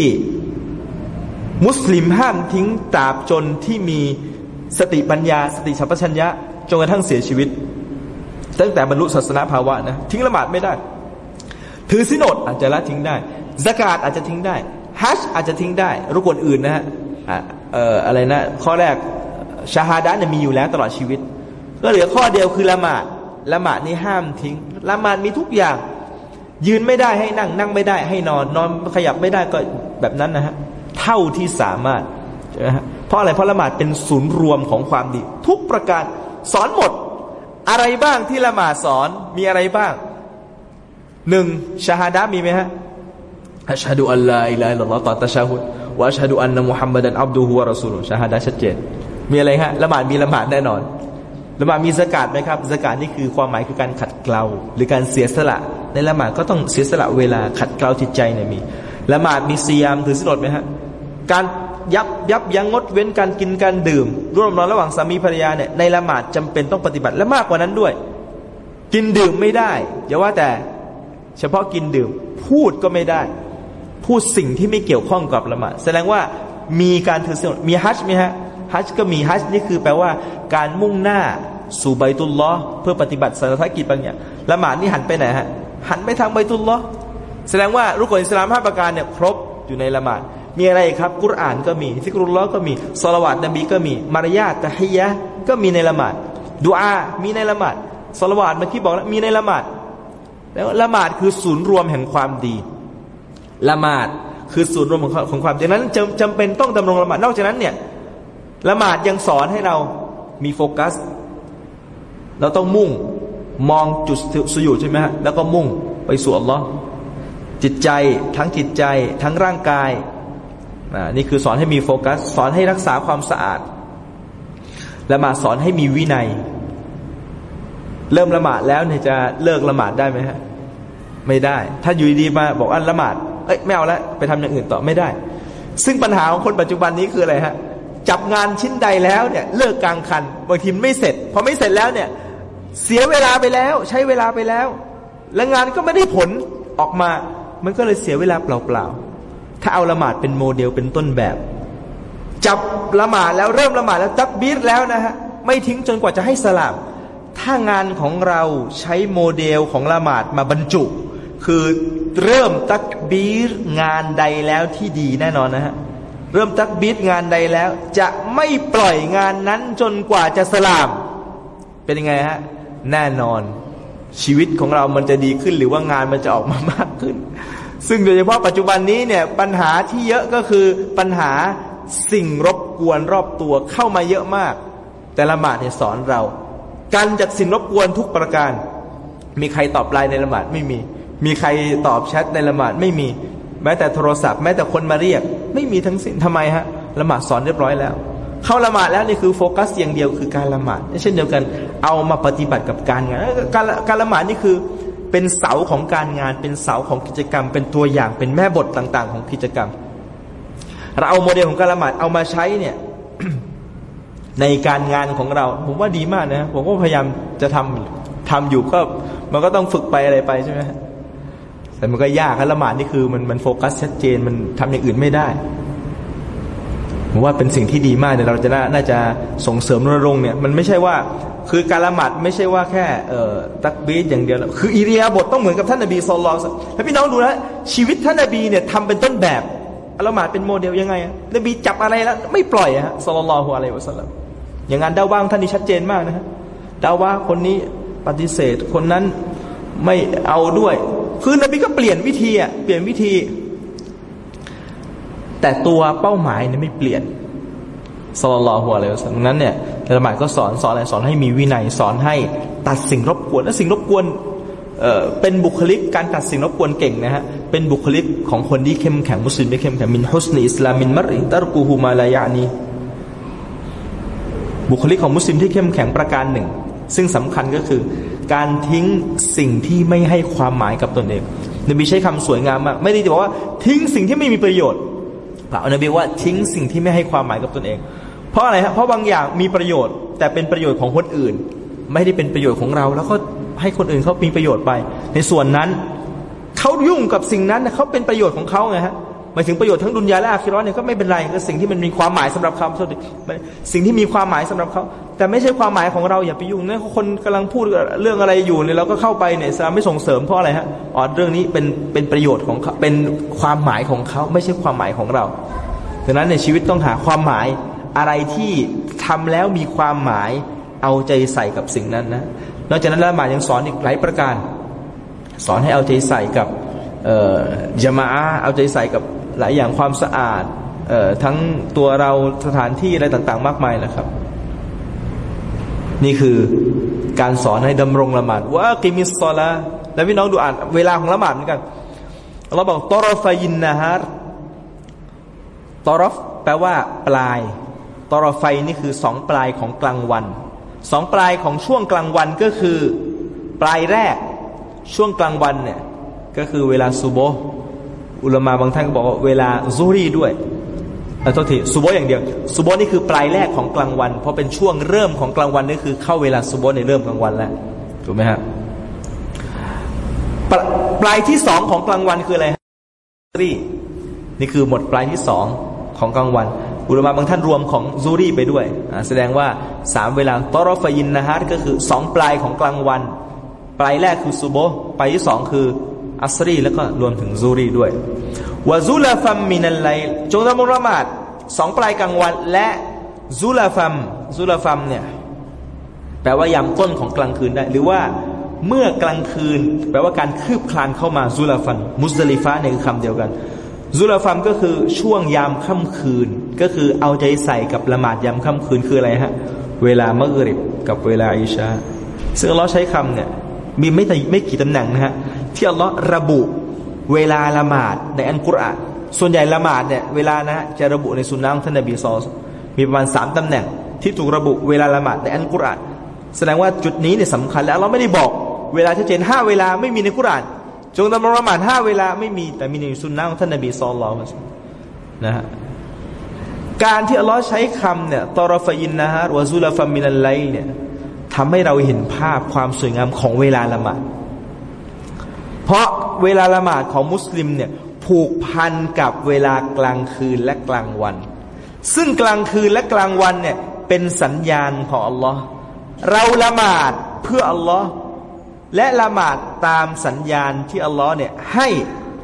มุสลิมห้ามทิ้งตราบจนที่มีสติปัญญา สติสัมปชัญญะจนกระทั่งเสียชีวิต ตั้งแต่บรรลุศาสนาภาวะนะทิ้งละหมาดไม่ได้ ถือสินอดอาจจะละทิ้งได้สกาดอาจจะทิ้งได้ฮัจอาจจะทิ้งได้ รุกลอื่นนะฮะอออะไรนะ ข้อแรกชาฮาดะเนี่ยมีอยู่แล้วตลอดชีวิต ก็เหลือข้อเดียวคือละหมาด ละหมาดนี่ห้ามทิ้งละหมาดมีทุกอย่าง ยืนไม่ได้ให้นั่ง นั่งไม่ได้ให้นอน นอนขยับไม่ได้ก็แบบนั้นนะฮะเท่าที่สามารถใช่ไหมฮะเพราะอะไรเพราะละหมาดเป็นศูนย์รวมของความดี ทุกประการสอนหมด อะไรบ้างที่ละหมาดสอนมีอะไรบ้างหนึ่งชาฮาดะมีไหมฮะอัชฮะดุอัลลอฮ์อิลาอิลลอฮ์ตอนตะชาฮุดวะอัชฮะดุอันนะมุฮัมมัดันอับดุฮุวะรอซูลุชาฮาดะชัดเจนมีอะไรฮะละหมาดมีละหมาดแน่นอน ละหมาดมีสกาดไหมครับสกาดนี่คือความหมายคือการขัดเกลาหรือการเสียสละ ในละหมาดก็ต้องเสียสละเวลาขัดเกลาจิตใจเนี่ยมีละหมาดมีเสียมถือสินอดไหมฮะการยับยับยั้งงดเว้นการกินการดื่ม ร่วมนอนระหว่างสามีภรรยาเนี่ยในละหมาดจำเป็นต้องปฏิบัติและมากกว่านั้นด้วย กินดื่มไม่ได้อย่าว่าแต่เฉพาะกินดื่มพูดก็ไม่ได้ พูดสิ่งที่ไม่เกี่ยวข้องกับละหมาดแสดงว่ามีการถือศีลมีฮัจไหมฮะฮัจก็มีฮัจนี่คือแปลว่าการมุ่งหน้า สู่ใบตุลล้อเพื่อปฏิบัติสารกิจบางอย่างละหมาดนี่หันไปไหนฮะหันไปทางใบตุลล้อแสดงว่ารุกอิสลามห้าประการเนี่ยครบอยู่ในละหมาดมีอะไรครับกุรอานก็มีซิกรุลลอฮ์ก็มีสลาวาตนบีก็มีมารยาตตะฮิยะก็มีในละหมาดดูอามีในละหมาดสลาวาตเมื่อกี้บอกแล้วมีในละหมาดแล้วละหมาดคือศูนย์รวมแห่งความดี ละหมาดคือศูนย์รวมของของความดังนั้นจำจำเป็นต้องดำรงละหมาดนอกจากนั้นเนี่ยละหมาดยังสอนให้เรามีโฟกัส เราต้องมุ่งมองจุดสุยุใช่ไหมฮะแล้วก็มุ่งไปสู่อัลลอฮ์จิตใจทั้งจิตใจทั้งร่างกายนี่คือสอนให้มีโฟกัส สอนให้รักษาความสะอาด ละหมาดสอนให้มีวินัย เริ่มละหมาดแล้วเนี่ยจะเลิกละหมาดได้ไหมฮะไม่ได้ ถ้าอยู่ดีมาบอกอันละหมาดเอ้ยไม่เอาล้วไปทำอย่างอื่นต่อไม่ได้ ซึ่งปัญหาของคนปัจจุบันนี้คืออะไรฮะ จับงานชิ้นใดแล้วเนี่ยเลิกกลางคันบางทีไม่เสร็จพอไม่เสร็จแล้วเนี่ยเสียเวลาไปแล้ว ใช้เวลาไปแล้ว และงานก็ไม่ได้ผลออกมา มันก็เลยเสียเวลาเปล่าๆถ้าเอาละหมาดเป็นโมเดลเป็นต้นแบบ จับละหมาดแล้วเริ่มละหมาดแล้วตักบีรแล้วนะฮะไม่ทิ้งจนกว่าจะให้สลามถ้างานของเราใช้โมเดลของละหมาดมาบรรจุ คือเริ่มตักบีรงานใดแล้วที่ดีแน่นอนนะฮะ เริ่มตักบีรงานใดแล้ว จะไม่ปล่อยงานนั้นจนกว่าจะสลาม เป็นยังไงฮะ แน่นอน ชีวิตของเรามันจะดีขึ้นหรือว่างานมันจะออกมามากขึ้น ซึ่งโดยเฉพาะปัจจุบันนี้เนี่ยปัญหาที่เยอะก็คือปัญหาสิ่งรบกวนรอบตัวเข้ามาเยอะมาก แต่ละหมาดเนี่ยสอนเรา การจากสิ่งรบกวนทุกประการ มีใครตอบไลน์ในละหมาดไม่มี มีใครตอบแชทในละหมาดไม่มี แม้แต่โทรศัพท์แม้แต่คนมาเรียก ไม่มีทั้งสิ้นทำไมฮะละหมาดสอนเรียบร้อยแล้ว เข้าละหมาดแล้วนี่คือโฟกัสอย่างเดียวคือการละหมาดเช่นเดียวกันเอามาปฏิบัติกับการงานการการละหมาดนี่คือเป็นเสาของการงานเป็นเสาของกิจกรรม เป็นตัวอย่างเป็นแม่บทต่าง ๆ ของกิจกรรม เราเอาโมเดลของการละหมาดเอามาใช้เนี่ยในการงานของเรา ผมว่าดีมากนะผมก็พยายามจะทำทำอยู่ก็มันก็ต้องฝึกไปอะไรไปใช่ไหม แต่มันก็ยากครับละหมาดนี่คือมันมันโฟกัสชัดเจนมันทำอย่างอื่นไม่ได้ผมว่าเป็นสิ่งที่ดีมากเนี่ยเราจะน่าจะส่งเสริมรณรงค์เนี่ยมันไม่ใช่ว่าคือการละหมาดไม่ใช่ว่าแค่เอ่อตักบีดอย่างเดียวคืออิริยาบถต้องเหมือนกับท่านนบีสุลต่านถ้าพี่น้องดูนะชีวิตท่านนบีเนี่ยทำเป็นต้นแบบละหมาดเป็นโมเดลยังไงนบีจับอะไรแล้วไม่ปล่อยฮะสุลลัลฮุอะลัยวะสัลลัมอย่างนั้นดาว่างท่านนี้ชัดเจนมากนะฮะดาว่าคนนี้ปฏิเสธคนนั้นไม่เอาด้วย คือนบีก็เปลี่ยนวิธีอะเปลี่ยนวิธี แต่ตัวเป้าหมายเนี่ยไม่เปลี่ยนสลลอหัวเลยดังนั้นเนี่ยละหมาดก็สอนสอนอะไรสอนให้มีวินัยสอนให้ตัดสิ่งรบกวนและสิ่งรบกวนเอ่อเป็นบุคลิกการตัดสิ่งรบกวนเก่งนะฮะเป็นบุคลิกของคนที่เข้มแข็งมุสลิมที่เข้มแข็งมินฮุสนีอิสลามินมัริตารกูฮูมาลายานีบุคลิกของมุสลิมที่เข้มแข็งประการหนึ่ง ซึ่งสำคัญก็คือ การทิ้งสิ่งที่ไม่ให้ความหมายกับตนเองนบีใช้คำสวยงามมากไม่ได้จะบอกว่าทิ้งสิ่งที่ไม่มีประโยชน์พระนบีว่าทิ้งสิ่งที่ไม่ให้ความหมายกับตนเอง เพราะอะไรฮะเพราะบางอย่างมีประโยชน์ แต่เป็นประโยชน์ของคนอื่น ไม่ได้เป็นประโยชน์ของเรา แล้วก็ให้คนอื่นเขามีประโยชน์ไป ในส่วนนั้นเขายุ่งกับสิ่งนั้นเขาเป็นประโยชน์ของเขาไงฮะหมายถึงประโยชน์ทั้งดุนยาและอาคิรอนเนี่ยก็ไม่เป็นไรก็สิ่งที่มันมีความหมายสำหรับเขาสิ่งที่มีความหมายสำหรับเขาแต่ไม่ใช่ความหมายของเราอย่าไปยุ่งเนี่ยคนกำลังพูดเรื่องอะไรอยู่เนี่ยเราก็เข้าไปเนี่ยซาไม่ส่งเสริมเพราะอะไรฮะอ๋อเรื่องนี้เป็นเป็นประโยชน์ของเขาเป็นความหมายของเขาไม่ใช่ความหมายของเราดังนั้นในชีวิตต้องหาความหมายอะไรที่ทำแล้วมีความหมายเอาใจใส่กับสิ่งนั้นนะนอกจากนั้นละหมาดยังสอนอีกหลายประการ สอนให้เอาใจใส่กับยามาเอาใจใส่กับหลายอย่างความสะอาดทั้งตัวเราสถานที่อะไรต่างๆ มากมายนะครับ นี่คือการสอนให้ดำรงละหมาดว่ากิมิสซอละแล้วพี่น้องดูอ่านเวลาของละหมาดเหมือนกันเราบอกตอรฟยินนะฮะตอรฟแปลว่า ปลายตอรไฟนี่คือสองปลายของกลางวันสองปลายของช่วงกลางวันก็คือ ปลายแรกช่วงกลางวันเนี่ยก็คือเวลาซูโบอุลมาบางท่านก็บอกว่าเวลาซูรีด้วย โทษทีซูโบอย่างเดียวซูโบนี่คือปลายแรกของกลางวันเพราะเป็นช่วงเริ่มของกลางวันนี่คือเข้าเวลาซูโบในเริ่มกลางวันแล้วถูกไหมฮะปลายที่สองของกลางวันคืออะไรรีนี่คือหมดปลายที่สองของกลางวัน อุลมะบางท่านรวมของซูรีไปด้วย แสดงว่าสามเวลาตอรฟยินนะฮะก็คือสองปลายของกลางวัน ปลายแรกคือซูโบปลายที่สองคืออัสรีแล้วก็รวมถึงซูรีด้วย วาซุลาฟัมมินัลไลจงทำมุรมาดสองปลายกลางวัน และซุลาฟัมซุลาฟัมเนี่ยแปลว่ายามต้นของกลางคืนได้ หรือว่าเมื่อกลางคืน แปลว่าการคืบคลานเข้ามาซุลาฟัน มุสลิฟะเนี่ยคือคำเดียวกันซุลาฟัมก็คือช่วงยามค่ำคืน ก็คือเอาใจใส่กับละหมาดยามค่ำคืนคืออะไรฮะ เวลามะกริบกับเวลาอิชาซึ่งเราใช้คำเนี่ยมีไม่ไม่กี่ตำแหน่งนะฮะที่อัลลอฮ์ระบุ เวลาละหมาดในอันกุรอานส่วนใหญ่ละหมาดเนี่ยเวลานะจะระบุในสุนนะของท่านนบีซอสมีประมาณสามตำแหน่ง ที่ถูกระบุเวลาละหมาดในอันกุรอานแสดงว่าจุดนี้เนี่ยสำคัญแล้วเราไม่ได้บอกเวลาชัดเจนห้าเวลาไม่มีในกุรอานจงดำรงละหมาดห้าเวลาไม่มีแต่มีในสุนนะของท่านนบีซอลลอฮนะฮะการที่อัลลอฮ์ใช้คำเนี่ยตอรฟอินนะฮะวะซุลฟามินัลไลเนี่ยทำให้เราเห็นภาพความสวยงามของเวลาละหมาด ราะเวลาละหมาดของมุสลิมเนี่ยผูกพันกับเวลากลางคืนและกลางวัน ซึ่งกลางคืนและกลางวันเนี่ยเป็นสัญญาณของอัลลอฮ์เราละหมาดเพื่ออัลลอฮ์และละหมาดตามสัญญาณที่อัลลอฮ์เนี่ยให้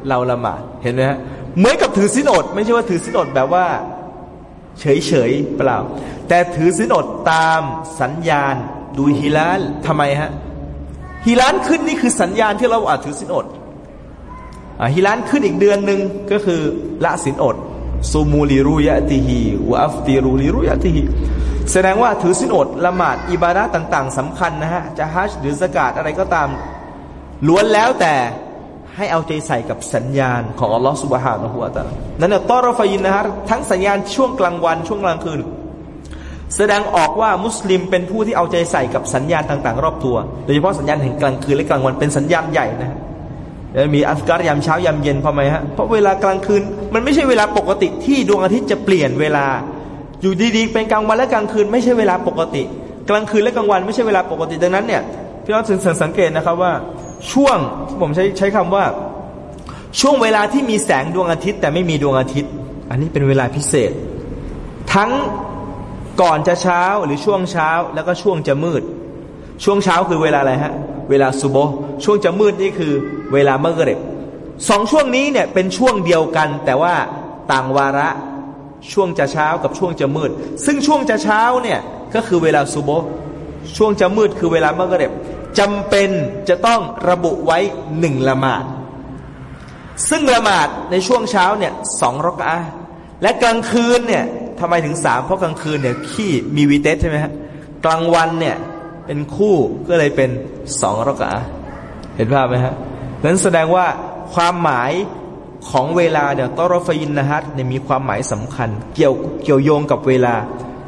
เราละหมาดเห็นไหมฮะเหมือนกับถือสินอด ไม่ใช่ว่าถือสินอดแบบว่าเฉยๆเปล่า แต่ถือสินอดตามสัญญาณดูฮิลาลทำไมฮะ ฮิลาลขึ้นนี่คือสัญญาณที่เราอาจถือสินอดฮิลาลขึ้นอีกเดือนหนึ่งก็คือละสินอดซูมูลิรุยะติฮีวอัฟติรูลิรุยะติฮีแสดงว่าถือสินอดละหมาดอิบาระต่าง ๆสำคัญนะฮะจะฮัจหรือสกาดอะไรก็ตาม ล้วนแล้วแต่ให้เอาใจใส่กับสัญญาณของอัลลอฮฺสุบฮานะฮุวาตานั่นแหละตอรฟยินนะฮะทั้งสัญญาณช่วงกลางวันช่วงกลางคืน แสดงออกว่ามุสลิมเป็นผู้ที่เอาใจใส่กับสัญญาณต่าง ๆ รอบตัว โดยเฉพาะสัญญาณแห่งกลางคืนและกลางวันเป็นสัญญาณใหญ่นะฮะมีอัสการยามเช้ายามเย็นเพอไหมฮะเพราะเวลากลางคืน มันไม่ใช่เวลาปกติที่ดวงอาทิตย์จะเปลี่ยนเวลา อยู่ดีๆเป็นกลางวันและกลางคืนไม่ใช่เวลาปกติ กลางคืนและกลางวันไม่ใช่เวลาปกติดังนั้นเนี่ยพี่น้องถึงสังเกตนะครับว่าช่วงผมใช้ใช้คำว่า ช่วงเวลาที่มีแสงดวงอาทิตย์ แต่ไม่มีดวงอาทิตย์ อันนี้เป็นเวลาพิเศษ ทั้ง ก่อนจะเช้าหรือช่วงเช้าแล้วก็ช่วงจะมืด ช่วงเช้าคือเวลาอะไรฮะ เวลาซุโบช่วงจะมืดนี่คือ เวลามะกเร็บสองช่วงนี้เนี่ยเป็นช่วงเดียวกัน แต่ว่าต่างวาระช่วงจะเช้ากับช่วงจะมืด ซึ่งช่วงจะเช้าเนี่ยก็คือเวลาซุโบช่วงจะมืดคือเวลามะกเร็บจำเป็นจะต้องระบุไว้หนึ่งละหมาด ซึ่งละหมาดในช่วงเช้าเนี่ยสองรกอาและกลางคืนเนี่ย ทำไมถึงสามเพราะกลางคืนเนี่ยขี้มีวีเตสใช่ไหมฮะกลางวันเนี่ยเป็นคู่ก็เลยเป็นสองรักอาเห็นภาพไหมฮะนั้นแสดงว่าความหมายของเวลาเนี่ยตอรฟยินนะฮัตเนี่ยมีความหมายสำคัญ เกี่ยวเกี่ยวโยงกับเวลา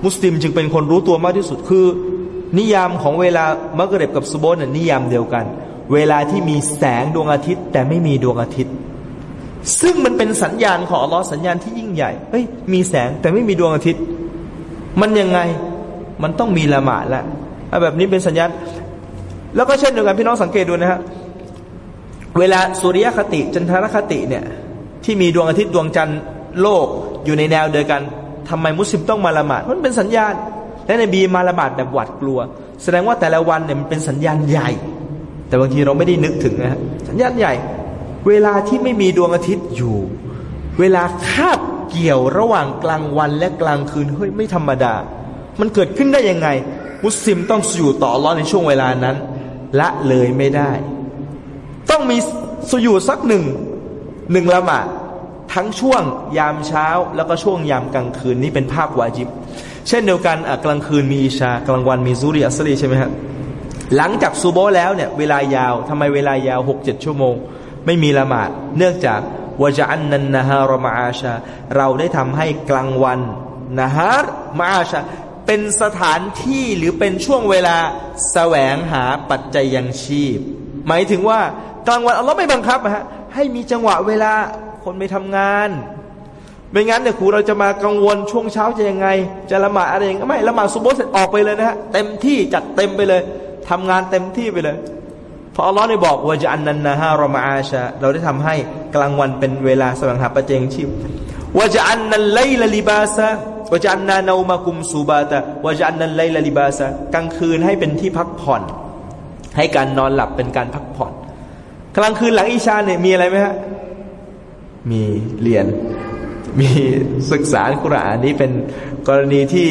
มุสลิมจึงเป็นคนรู้ตัวมากที่สุดคือ นิยามของเวลามะกเร็บกับซุโบนเนี่ยนิยามเดียวกัน เวลาที่มีแสงดวงอาทิตย์ แต่ไม่มีดวงอาทิตย์ ซึ่งมันเป็นสัญญาณของอัลลอฮ์สัญญาณที่ยิ่งใหญ่เฮ้ยมีแสงแต่ไม่มีดวงอาทิตย์ มันยังไงมันต้องมีละหมาดละแบบนี้เป็นสัญญาณ แล้วก็เช่นเดียวกันพี่น้องสังเกตดูนะฮะเวลาสุริยคติจันทรคติเนี่ยที่มีดวงอาทิตย์ดวงจันทร์โลกอยู่ในแนวเดียวกันทำไมมุสลิมต้องมาละหมาดมันเป็นสัญญาณ และในบีมาละหมาดแบบหวัดกลัว แสดงว่าแต่ละวันเนี่ยมันเป็นสัญญาณใหญ่ แต่บางทีเราไม่ได้นึกถึงนะฮะสัญญาณใหญ่ เวลาที่ไม่มีดวงอาทิตย์อยู่ เวลาคาบเกี่ยวระหว่างกลางวันและกลางคืนเฮ้ยไม่ธรรมดา มันเกิดขึ้นได้ยังไง มุสลิมต้องอยู่ต่อร้อดในช่วงเวลานั้น ละเลยไม่ได้ ต้องมีสุยูสักหนึ่งหนึ่งละหมาดทั้งช่วงยามเช้าแล้วก็ช่วงยามกลางคืนนี่เป็นภาพวาจิบ เช่นเดียวกันกลางคืนมีอิชากลางวันมีซูริอัสรีใช่ไหมครหลังจากซูโบแล้วเนี่ยเวลายาวทำไมเวลายาวหกเจ็ดชั่วโมง ไม่มีละหมาด เนื่องจากวะจันนันนะฮารมาอาชา เราได้ทำให้กลางวันนะฮารมาอาชา เป็นสถานที่หรือเป็นช่วงเวลาแสวงหาปัจจัยยังชีพ หมายถึงว่ากลางวันอัลลอฮ์ไม่บังคับฮะให้มีจังหวะเวลาคนไปทำงานไม่งั้นเนี่ยครูเราจะมากังวลช่วงเช้าจะยังไง จะละหมาดอะไรอย่างไม่ละหมาดซุบโบเสร็จออกไปเลยนะฮะเต็มที่จัดเต็มไปเลยทำงานเต็มที่ไปเลย พออัลลอฮ์ได้บอกว่าจะอันนันนะฮะรอมาอาชาเราได้ทำให้กลางวันเป็นเวลาสว่างหาประเจงชีพว่าจะอันนันไลลลิบาซะว่าจะอันนานามากุมซูบาตะว่าจะอันนันไลลลิบาซะกลางคืนให้เป็นที่พักผ่อน ให้การนอนหลับเป็นการพักผ่อน กลางคืนหลังอิชาเนี่ยมีอะไรไหมฮะมีเรียนมีศึกษาคุรานนี้เป็นกรณีที่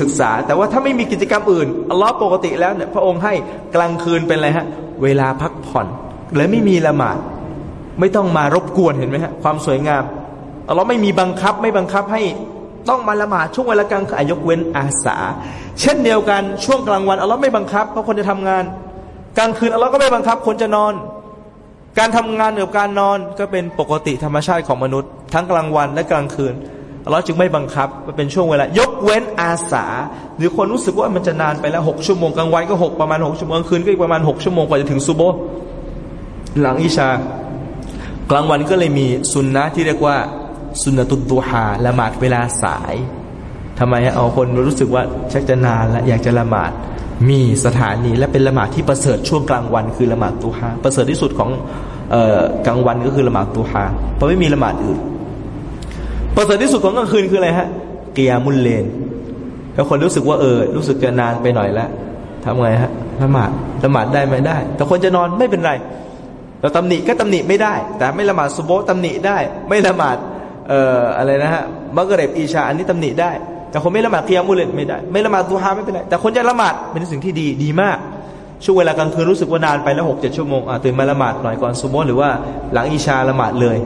ศึกษา แต่ว่าถ้าไม่มีกิจกรรมอื่นอัลลอฮ์ปกติแล้วเนี่ยพระองค์ให้กลางคืนเป็นอะไรฮะ เวลาพักผ่อน และไม่มีละหมาด ไม่ต้องมารบกวนเห็นไหมฮะความสวยงามอัลลอฮ์ไม่มีบังคับไม่บังคับให้ต้องมาละหมาดช่วงเวลากลางคืนยกเว้นอาสา เช่นเดียวกันช่วงกลางวันอัลลอฮ์ไม่บังคับเพราะคนจะทำงาน กลางคืนอัลลอฮ์ก็ไม่บังคับ คนจะนอน การทำงานกับการนอนก็เป็นปกติธรรมชาติของมนุษย์ ทั้งกลางวันและกลางคืน เราจึงไม่บังคับมันเป็นช่วงเวลา ยกเว้นอาสา หรือคนรู้สึกว่ามันจะนานไปแล้วหกชั่วโมงกลางวันก็หกประมาณหกชั่วโมงกลางคืนก็อีกประมาณหกชั่วโมงกว่าจะถึงซูโบหลังอิชากลางวันก็เลยมีสุนนะที่เรียกว่าสุนนะตุตูฮาละหมาดเวลาสายทำไมเอาคนรู้สึกว่าชักจะนานแล้วอยากจะละหมาดมีสถานีและเป็นละหมาดที่ประเสริฐช่วงกลางวันคือละหมาดตูฮาประเสริฐที่สุดของออกลางวันก็คือละหมาดตูฮาเพราะไม่มีละหมาดอื่น ประเสริฐที่สุดของกลางคืนคืออะไรฮะเกียมุลเลนแล้วคนรู้สึกว่าเออ รู้สึกจะนานไปหน่อยแล้วทำไงฮะละหมาดละหมาดได้ไหมได้ แต่คนจะนอนไม่เป็นไร เราตำหนิก็ตำหนิไม่ได้ แต่ไม่ละหมาดซุโบตำหนิได้ ไม่ละหมาดเอ่ออะไรนะฮะมักเรบอีชาอันนี้ตำหนิได้ แต่คนไม่ละหมาดเคียมุลเลตไม่ได้ ไม่ละหมาดดูฮาไม่เป็นไรแต่คนจะละหมาดเป็นสิ่งที่ดีดีมากช่วงเวลากลางคืนรู้สึกว่านานไปแล้วหกเจ็ดชั่วโมงตื่นมาละหมาดหน่อยก่อนซุโบหรือว่าหลังอีชาละหมาดเลย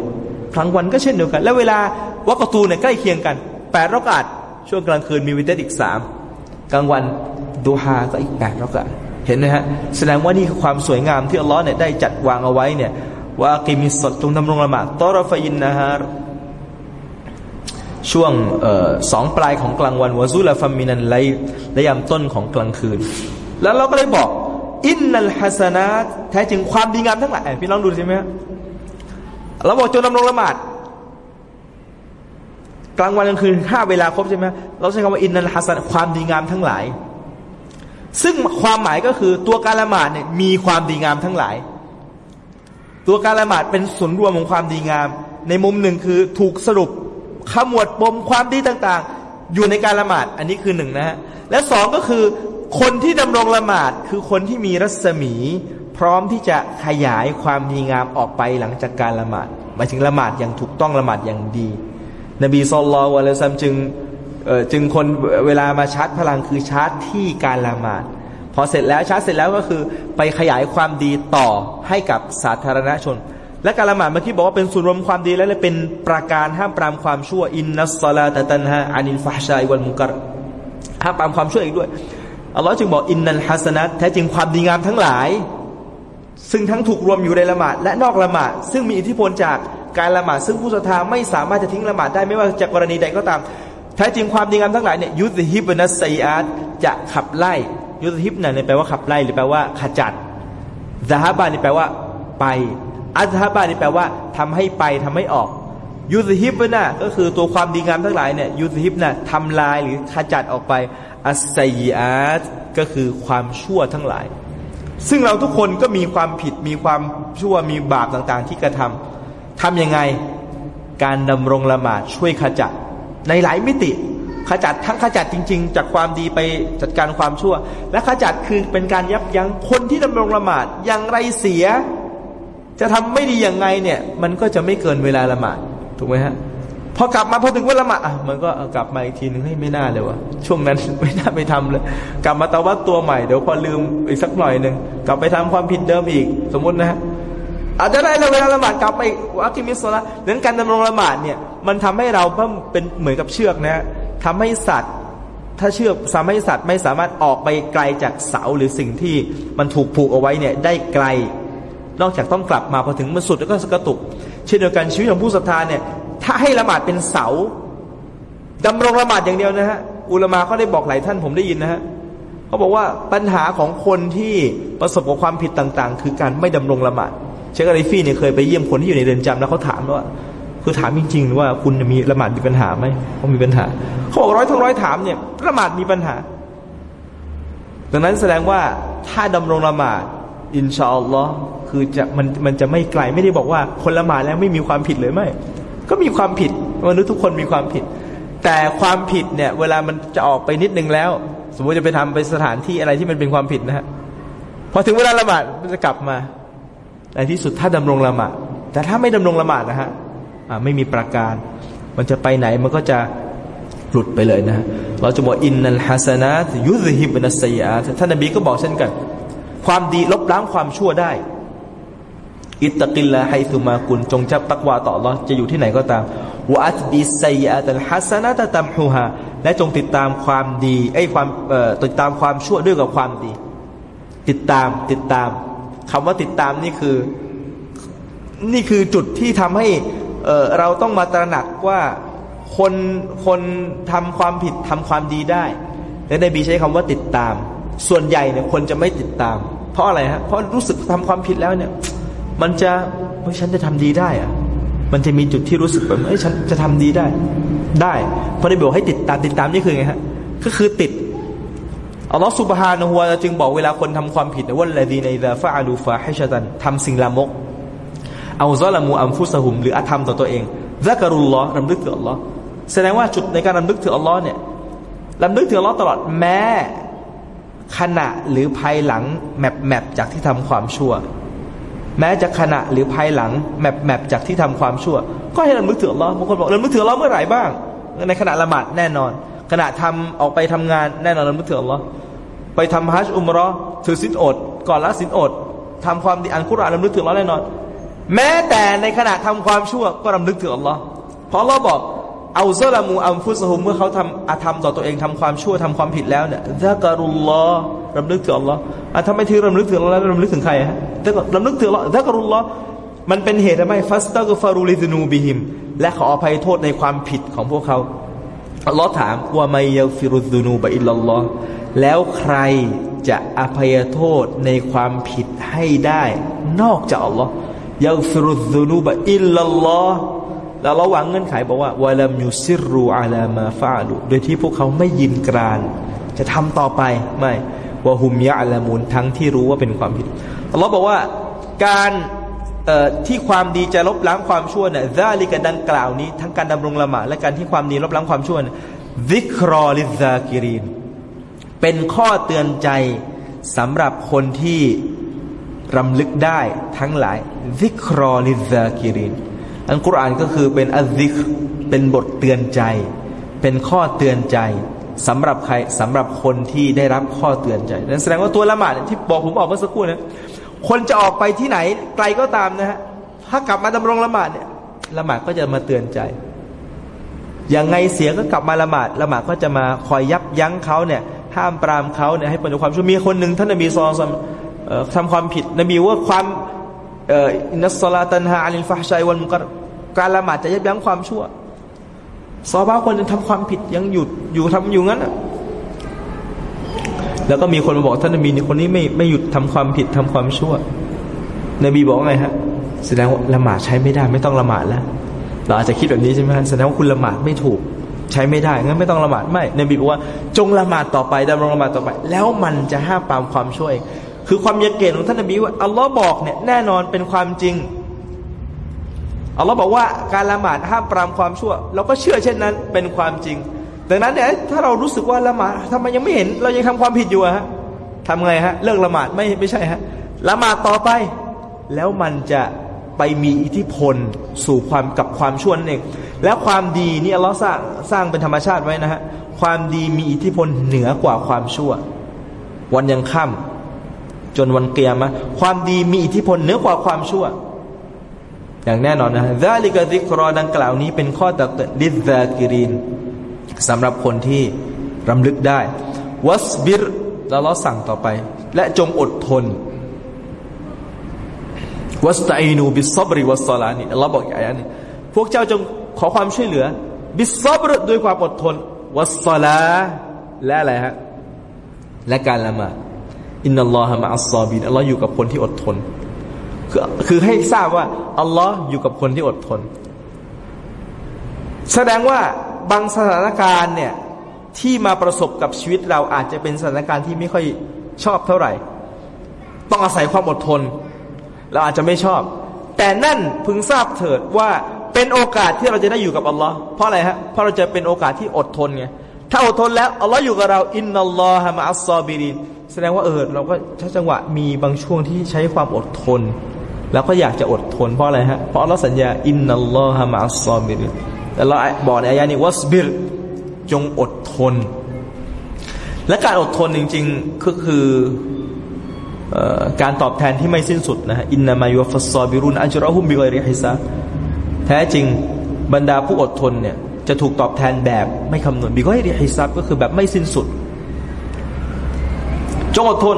กลางวันก็เช่นเดียวกัน แล้วเวลาวักตูเนี่ยใกล้เคียงกันแปดรอกาดช่วงกลางคืนมีวิเตอีกสามกลางวันดูฮาก็อีกแปดรอกาดเห็นไหมฮะแสดงว่านี่คือความสวยงามที่อัลลอฮ์เนี่ยได้จัดวางเอาไว้เนี่ยว่ากิมิสดจงดำรงละหมาดตอรฟยินนะฮะช่วงสองปลายของกลางวันวะซุลฟามินันไลและยามต้นของกลางคืน แล้วเราก็เลยบอกอินนัลฮัสนาแท้จริงความดีงามทั้งหลายพี่ลองดูใช่ไหม เราบอกจงดำรงละหมาดกลางวันกลางคืนห้าเวลาครบใช่ไหมเราใช้คำว่าอินนัลฮัสันความดีงามทั้งหลาย ซึ่งความหมายก็คือตัวการละหมาดเนี่ยมีความดีงามทั้งหลาย ตัวการละหมาดเป็นส่วนรวมของความดีงาม ในมุมหนึ่งคือถูกสรุปขมวดปมความดีต่างๆ อยู่ในการละหมาดอันนี้คือหนึ่งนะฮะและสองก็คือคนที่ดำรงละหมาดคือคนที่มีรัศมี พร้อมที่จะขยายความดีงามออกไปหลังจากการละหมาดหมายถึงละหมาดอย่างถูกต้องละหมาดอย่างดี นบีصلى الله عليه وسلمจึงจึงคนเวลามาชาร์จพลังคือชาร์จที่การละหมาดพอเสร็จแล้วชาร์จเสร็จแล้วก็คือไปขยายความดีต่อให้กับสาธารณชน และการละหมาดเมื่อกี้บอกว่าเป็นส่วนรวมความดีแล้วเป็นประการห้ามปรามความชั่วإن الصلاة تنهى عن الفحشاء والمنكرห้ามปรามความชั่วอีกด้วยอัลลอฮ์จึงบอกإن الحسناتแท้จริงความดีงามทั้งหลาย ซึ่งทั้งถูกรวมอยู่ในละหมาดและนอกละหมาดซึ่งมีอิทธิพลจากการละหมาดซึ่งผู้ศรัทธาไม่สามารถจะทิ้งละหมาดได้ไม่ว่าจากกรณีใดก็ตามแท้จริงความดีงามทั้งหลายเนี่ยยุทธฮิบนัสไซอาตจะขับไล่ ยุทธฮิบเนี่ยแปลว่าขับไล่หรือแปลว่าขจัดซาฮาบานี่แปลว่าไปอัซฮาบานี่แปลว่าทำให้ไปทำให้ออก ยุทธฮิบนะก็คือตัวความดีงามทั้งหลายเนี่ยยุทธฮิบนะทำลายหรือขจัดออกไปอัสไซอาตก็คือความชั่วทั้งหลาย ซึ่งเราทุกคนก็มีความผิดมีความชั่วมีบาปต่างๆ ที่กระทำทำยังไงการดำรงละหมาดช่วยขจัด ในหลายมิติ ขจัดทั้งขจัดจริง ๆ จากความดีไปจัดการความชั่ว และขจัดคือเป็นการยับยั้งคนที่ดำรงละหมาดอย่างไรเสีย จะทำไม่ดีอย่างไงเนี่ย มันก็จะไม่เกินเวลาละหมาดถูกไหมฮะ พอกลับมาพอถึงเวลาละมาดอะมันก็กลับมาอีกทีนึงให้ไม่น่าเลยวะช่วงนั้นไม่น่าไปทำเลย กลับมาตะวัดตัวใหม่เดี๋ยวพอลืมอีกสักหน่อยหนึ่งกลับไปทำความผิดเดิมอีก สมมตินะฮะอาจจะได้เราเวลาละหมาดกลับไปอักิมิสละเรื่องการดำรงละหมาดเนี่ย มันทำให้เราเพิ่มเป็นเหมือนกับเชือกนะทำให้สัตว์ ถ้าเชือกสามารถสัตว์ไม่สามารถออกไปไกลจากเสาหรือสิ่งที่มันถูกผูกเอาไว้เนี่ยได้ไกล นอกจากต้องกลับมาพอถึงมันสุดแล้วก็สกตุก เช่นเดียวกันชีวิตของผู้ศรัทธาเนี่ย ถ้าให้ละหมาดเป็นเสาดำรงละหมาดอย่างเดียวนะฮะอุลมาเขาได้บอกหลายท่านผมได้ยินนะฮะเขาบอกว่าปัญหาของคนที่ประสบกับความผิดต่าง ๆ คือการไม่ดำรงละหมาดเชคอาริฟี่เนี่ยเคยไปเยี่ยมคนที่อยู่ในเรือนจำแล้วเขาถามว่าคือถามจริงๆว่าคุณมีละหมาดมีปัญหาไหมเขามีปัญหาเขาบอกร้อยทั้งร้อยถามเนี่ยละหมาดมีปัญหา ดังนั้นแสดงว่าถ้าดำรงละหมาดอินชาอัลลอฮ์คือจะมันมันจะไม่ไกลไม่ได้บอกว่าคนละหมาดแล้วไม่มีความผิดเลยไม่ ก็มีความผิดมนุษย์ทุกคนมีความผิด แต่ความผิดเนี่ย เวลามันจะออกไปนิดนึงแล้ว สมมติจะไปทำไปสถานที่อะไรที่มันเป็นความผิดนะฮะพอถึงเวลาละหมาดมันจะกลับมาในที่สุดถ้าดำรงละหมาดแต่ถ้าไม่ดำรงละหมาดนะฮะไม่มีประการ มันจะไปไหนมันก็จะหลุดไปเลยนะ เราจะบอกอินนัลฮัสนาตยุซฮิบนัสซีอาท่านนบีก็บอกเช่นกัน ความดีลบล้างความชั่วได้ อิตกิลละให้สุมากุลจงจับตักวาต่อรอจะอยู่ที่ไหนก็ตามวอัตบิสัยอาตัลฮัสนาตตัมฮูฮาและจงติดตามความดีไอ้ความติดตามความชั่วด้วยกับความดี ติดตามติดตามคำว่าติดตามนี่คือ นี่คือจุดที่ทำให้เเราต้องมาตระหนักว่าคนคนทำความผิดทำความดีได้และในบีใช้คำว่าติดตาม ส่วนใหญ่เนี่ยคนจะไม่ติดตาม เพราะอะไรฮะเพราะรู้สึกทำความผิดแล้วเนี่ย มันจะเฮ้ยฉันจะทำดีได้อะมันจะมีจุดที่รู้สึกแบบเฮ้ยฉันจะทำดีได้ ได้พอได้บอกให้ติดตามติดตามนี่คือไงฮะก็คือติดอัลลอฮฺสุบฮานะฮัวจึงบอกเวลาคนทำความผิดว่าละดีในดาฟะอาลูฟาฮิชตันทำสิ่งละมก أو ظلموا أنفسهم หรืออาธรรมต่อตัวเองذكروا اللهรำลึกถึงอัลลอฮ์แสดงว่าจุดในการรำลึกถึงอัลลอฮ์เนี่ยรำลึกถึงอัลลอฮ์ตลอดแม้ขณะหรือภายหลังแมปแมปจากที่ทำความชั่ว แม้จะขณะหรือภายหลังแมปแมปจากที่ทำความชั่ว ก็ให้เราลึกถึงอัลลอฮ์บางคนบอกเราลึกถึงอัลลอฮ์เมื่อไหร่บ้าง ในขณะละหมาดแน่นอน ขณะทำออกไปทำงานแน่นอนเราลึกถึงอัลลอฮ์ไปทำฮัจญ์อุมรอถือสินอด ก่อนละสินอดทำความดีอันกุรอานเราลึกถึงอัลลอฮ์แน่นอน แม้แต่ในขณะทำความชั่วก็รำลึกถึงอัลลอฮ์เพราะอัลลอฮ์บอก เอาซาลามูอัมฟุสฮุมเมื่อเขาทำอาธรรมต่อตัวเองทำความชั่วทำความผิดแล้วเนี่ยซาการุลลอฮ์รำลึกถึงอัลลอฮ์อะทำไมถึงรำลึกถึงอัลลอฮ์แล้วรำลึกถึงใครฮะแต่ก็รำลึกถึงอัลลอฮ์ซาการุลลอฮ์มันเป็นเหตุทำไมฟัสตักฟารูลิซนูบิฮิม และขออภัยโทษในความผิดของพวกเขาอัลลอฮ์ถามว่าไมยฟิรุซนูบะอิลลัลลอฮ์แล้วใครจะอภัยโทษในความผิดให้ได้ นอกจากอัลลอฮ์ยาฟิรุซนูบะอิลลัลลอฮ์ แล้วเราวางเงื่อนไขบอกว่าวะลัมยูซิรูอาลามาฟาลุโดยที่พวกเขาไม่ยินกราน จะทำต่อไปไม่วะฮุมยะละมูลทั้งที่รู้ว่าเป็นความผิดเราบอกว่าการที่ความดีจะลบล้างความชั่วเนี่ยซาลิกัดังกล่าวนี้ ทั้งการดำรงละหมาดและการที่ความดีลบล้างความชั่ววิครอลิซากิรินเป็นข้อเตือนใจสำหรับคนที่รำลึกได้ทั้งหลายวิครอลิซากิริน อันกุรอานก็คือเป็นอัลซิกเป็นบทเตือนใจ เป็นข้อเตือนใจสำหรับใครสำหรับคนที่ได้รับข้อเตือนใจนั่นแสดงว่าตัวละหมาดที่บอกผมบอกเมื่อสักครู่นะคนจะออกไปที่ไหนไกลก็ตามนะฮะถ้ากลับมาดำรงละหมาดเนี่ยละหมาดก็จะมาเตือนใจอย่างไงเสียก็กลับมาละหมาดละหมาดก็จะมาคอยยับยั้งเขาเนี่ยห้ามปรามเขาเนี่ยให้เป็นความชั่วมีคนหนึ่งท่านนบีซอลทำความผิดนบีว่าความ อินัสลาตันฮาอัลิลฟาชัยวันมุกการละหมาดจะยับยั้งความชั่วซอบ้าคนจะทำความผิดยังหยุดอยู่ทำอยู่งั้นอะแล้วก็มีคนมาบอกท่านนบีนคนนี้ไม่ไม่หยุดทำความผิดทำความชั่วนบีบอกไงฮะแสดงว่าละหมาดใช้ไม่ได้ ไม่ต้องละหมาดแล้ว เราอาจจะคิดแบบนี้ใช่ไหมแสดงว่าคุณละหมาดไม่ถูก ใช้ไม่ได้งั้นไม่ต้องละหมาดไม่นบีบอกว่า จงละหมาดต่อไปดำรงละหมาดต่อไป แล้วมันจะห้ามปามความชั่วเอง คือความยเกณของท่านนบีว่าอัลลอฮ์บอกเนี่ยแน่นอนเป็นความจริงอัลลอฮ์บอกว่าการละหมาดห้ามปรามความชั่ว เราก็เชื่อเช่นนั้นเป็นความจริงดังนั้นเนี่ยถ้าเรารู้สึกว่าละหมาดทำไมยังไม่เห็น เรายังทำความผิดอยู่ฮะทำไงฮะเลิกละหมาดไม่ไม่ใช่ฮะละหมาดต่อไป แล้วมันจะไปมีอิทธิพลสู่ความกับความชั่วนั่นเองแล้วความดีนี่อัลลอฮ์สร้างสร้างเป็นธรรมชาติไว้นะฮะความดีมีอิทธิพลเหนือกว่าความชั่ว วันยังค่ำ จนวันเกียร์มะความดีมีอิทธิพลเหนือกว่าความชั่ว อย่างแน่นอนนะซาลิกซิกรอดังกล่าวนี้เป็นข้อตักลิซากิรินสำหรับคนที่รำลึกได้واصبر แล้วอัลลอฮ์สั่งต่อไป และจงอดทนواستعينوا بالصبر والصلاة นี่อัลลอฮ์บอกอย่างนี้พวกเจ้าจงขอความช่วยเหลือ بالصبرด้วยความอดทนวัสซาลาและอะไรฮะและการละหมาด إن الله مع الصابرينอัลลอฮ์อยู่กับคนที่อดทน คือคือให้ทราบว่าอัลลอฮ์อยู่กับคนที่อดทน แสดงว่าบางสถานการณ์เนี่ยที่มาประสบกับชีวิตเราอาจจะเป็นสถานการณ์ที่ไม่ค่อยชอบเท่าไหร่ ต้องอาศัยความอดทน เราอาจจะไม่ชอบ แต่นั่นพึงทราบเถิดว่าเป็นโอกาสที่เราจะได้อยู่กับอัลลอฮ์เพราะอะไรฮะเพราะเราจะเป็นโอกาสที่อดทนไง ถ้าอดทนแล้วอัลลอฮ์อยู่กับเราอินนัลลอฮะมะอัลซอบิรินแสดงว่าเออเราก็ถ้าจังหวะมีบางช่วงที่ใช้ความอดทน แล้วก็อยากจะอดทนเพราะอะไรฮะเพราะอัลลอฮ์สัญญา إن الله مع الصابرينแต่อัลลอฮ์บอกในอายะนี้ واصبرจงอดทน และการอดทนจริงๆก็คือการตอบแทนที่ไม่สิ้นสุดนะฮะإنما يوفى الصابرون أجرهم بغير حسابแท้จริงบรรดาผู้อดทนเนี่ย จะถูกตอบแทนแบบไม่คำนวณبغير حسابก็คือแบบไม่สิ้นสุด จงอดทน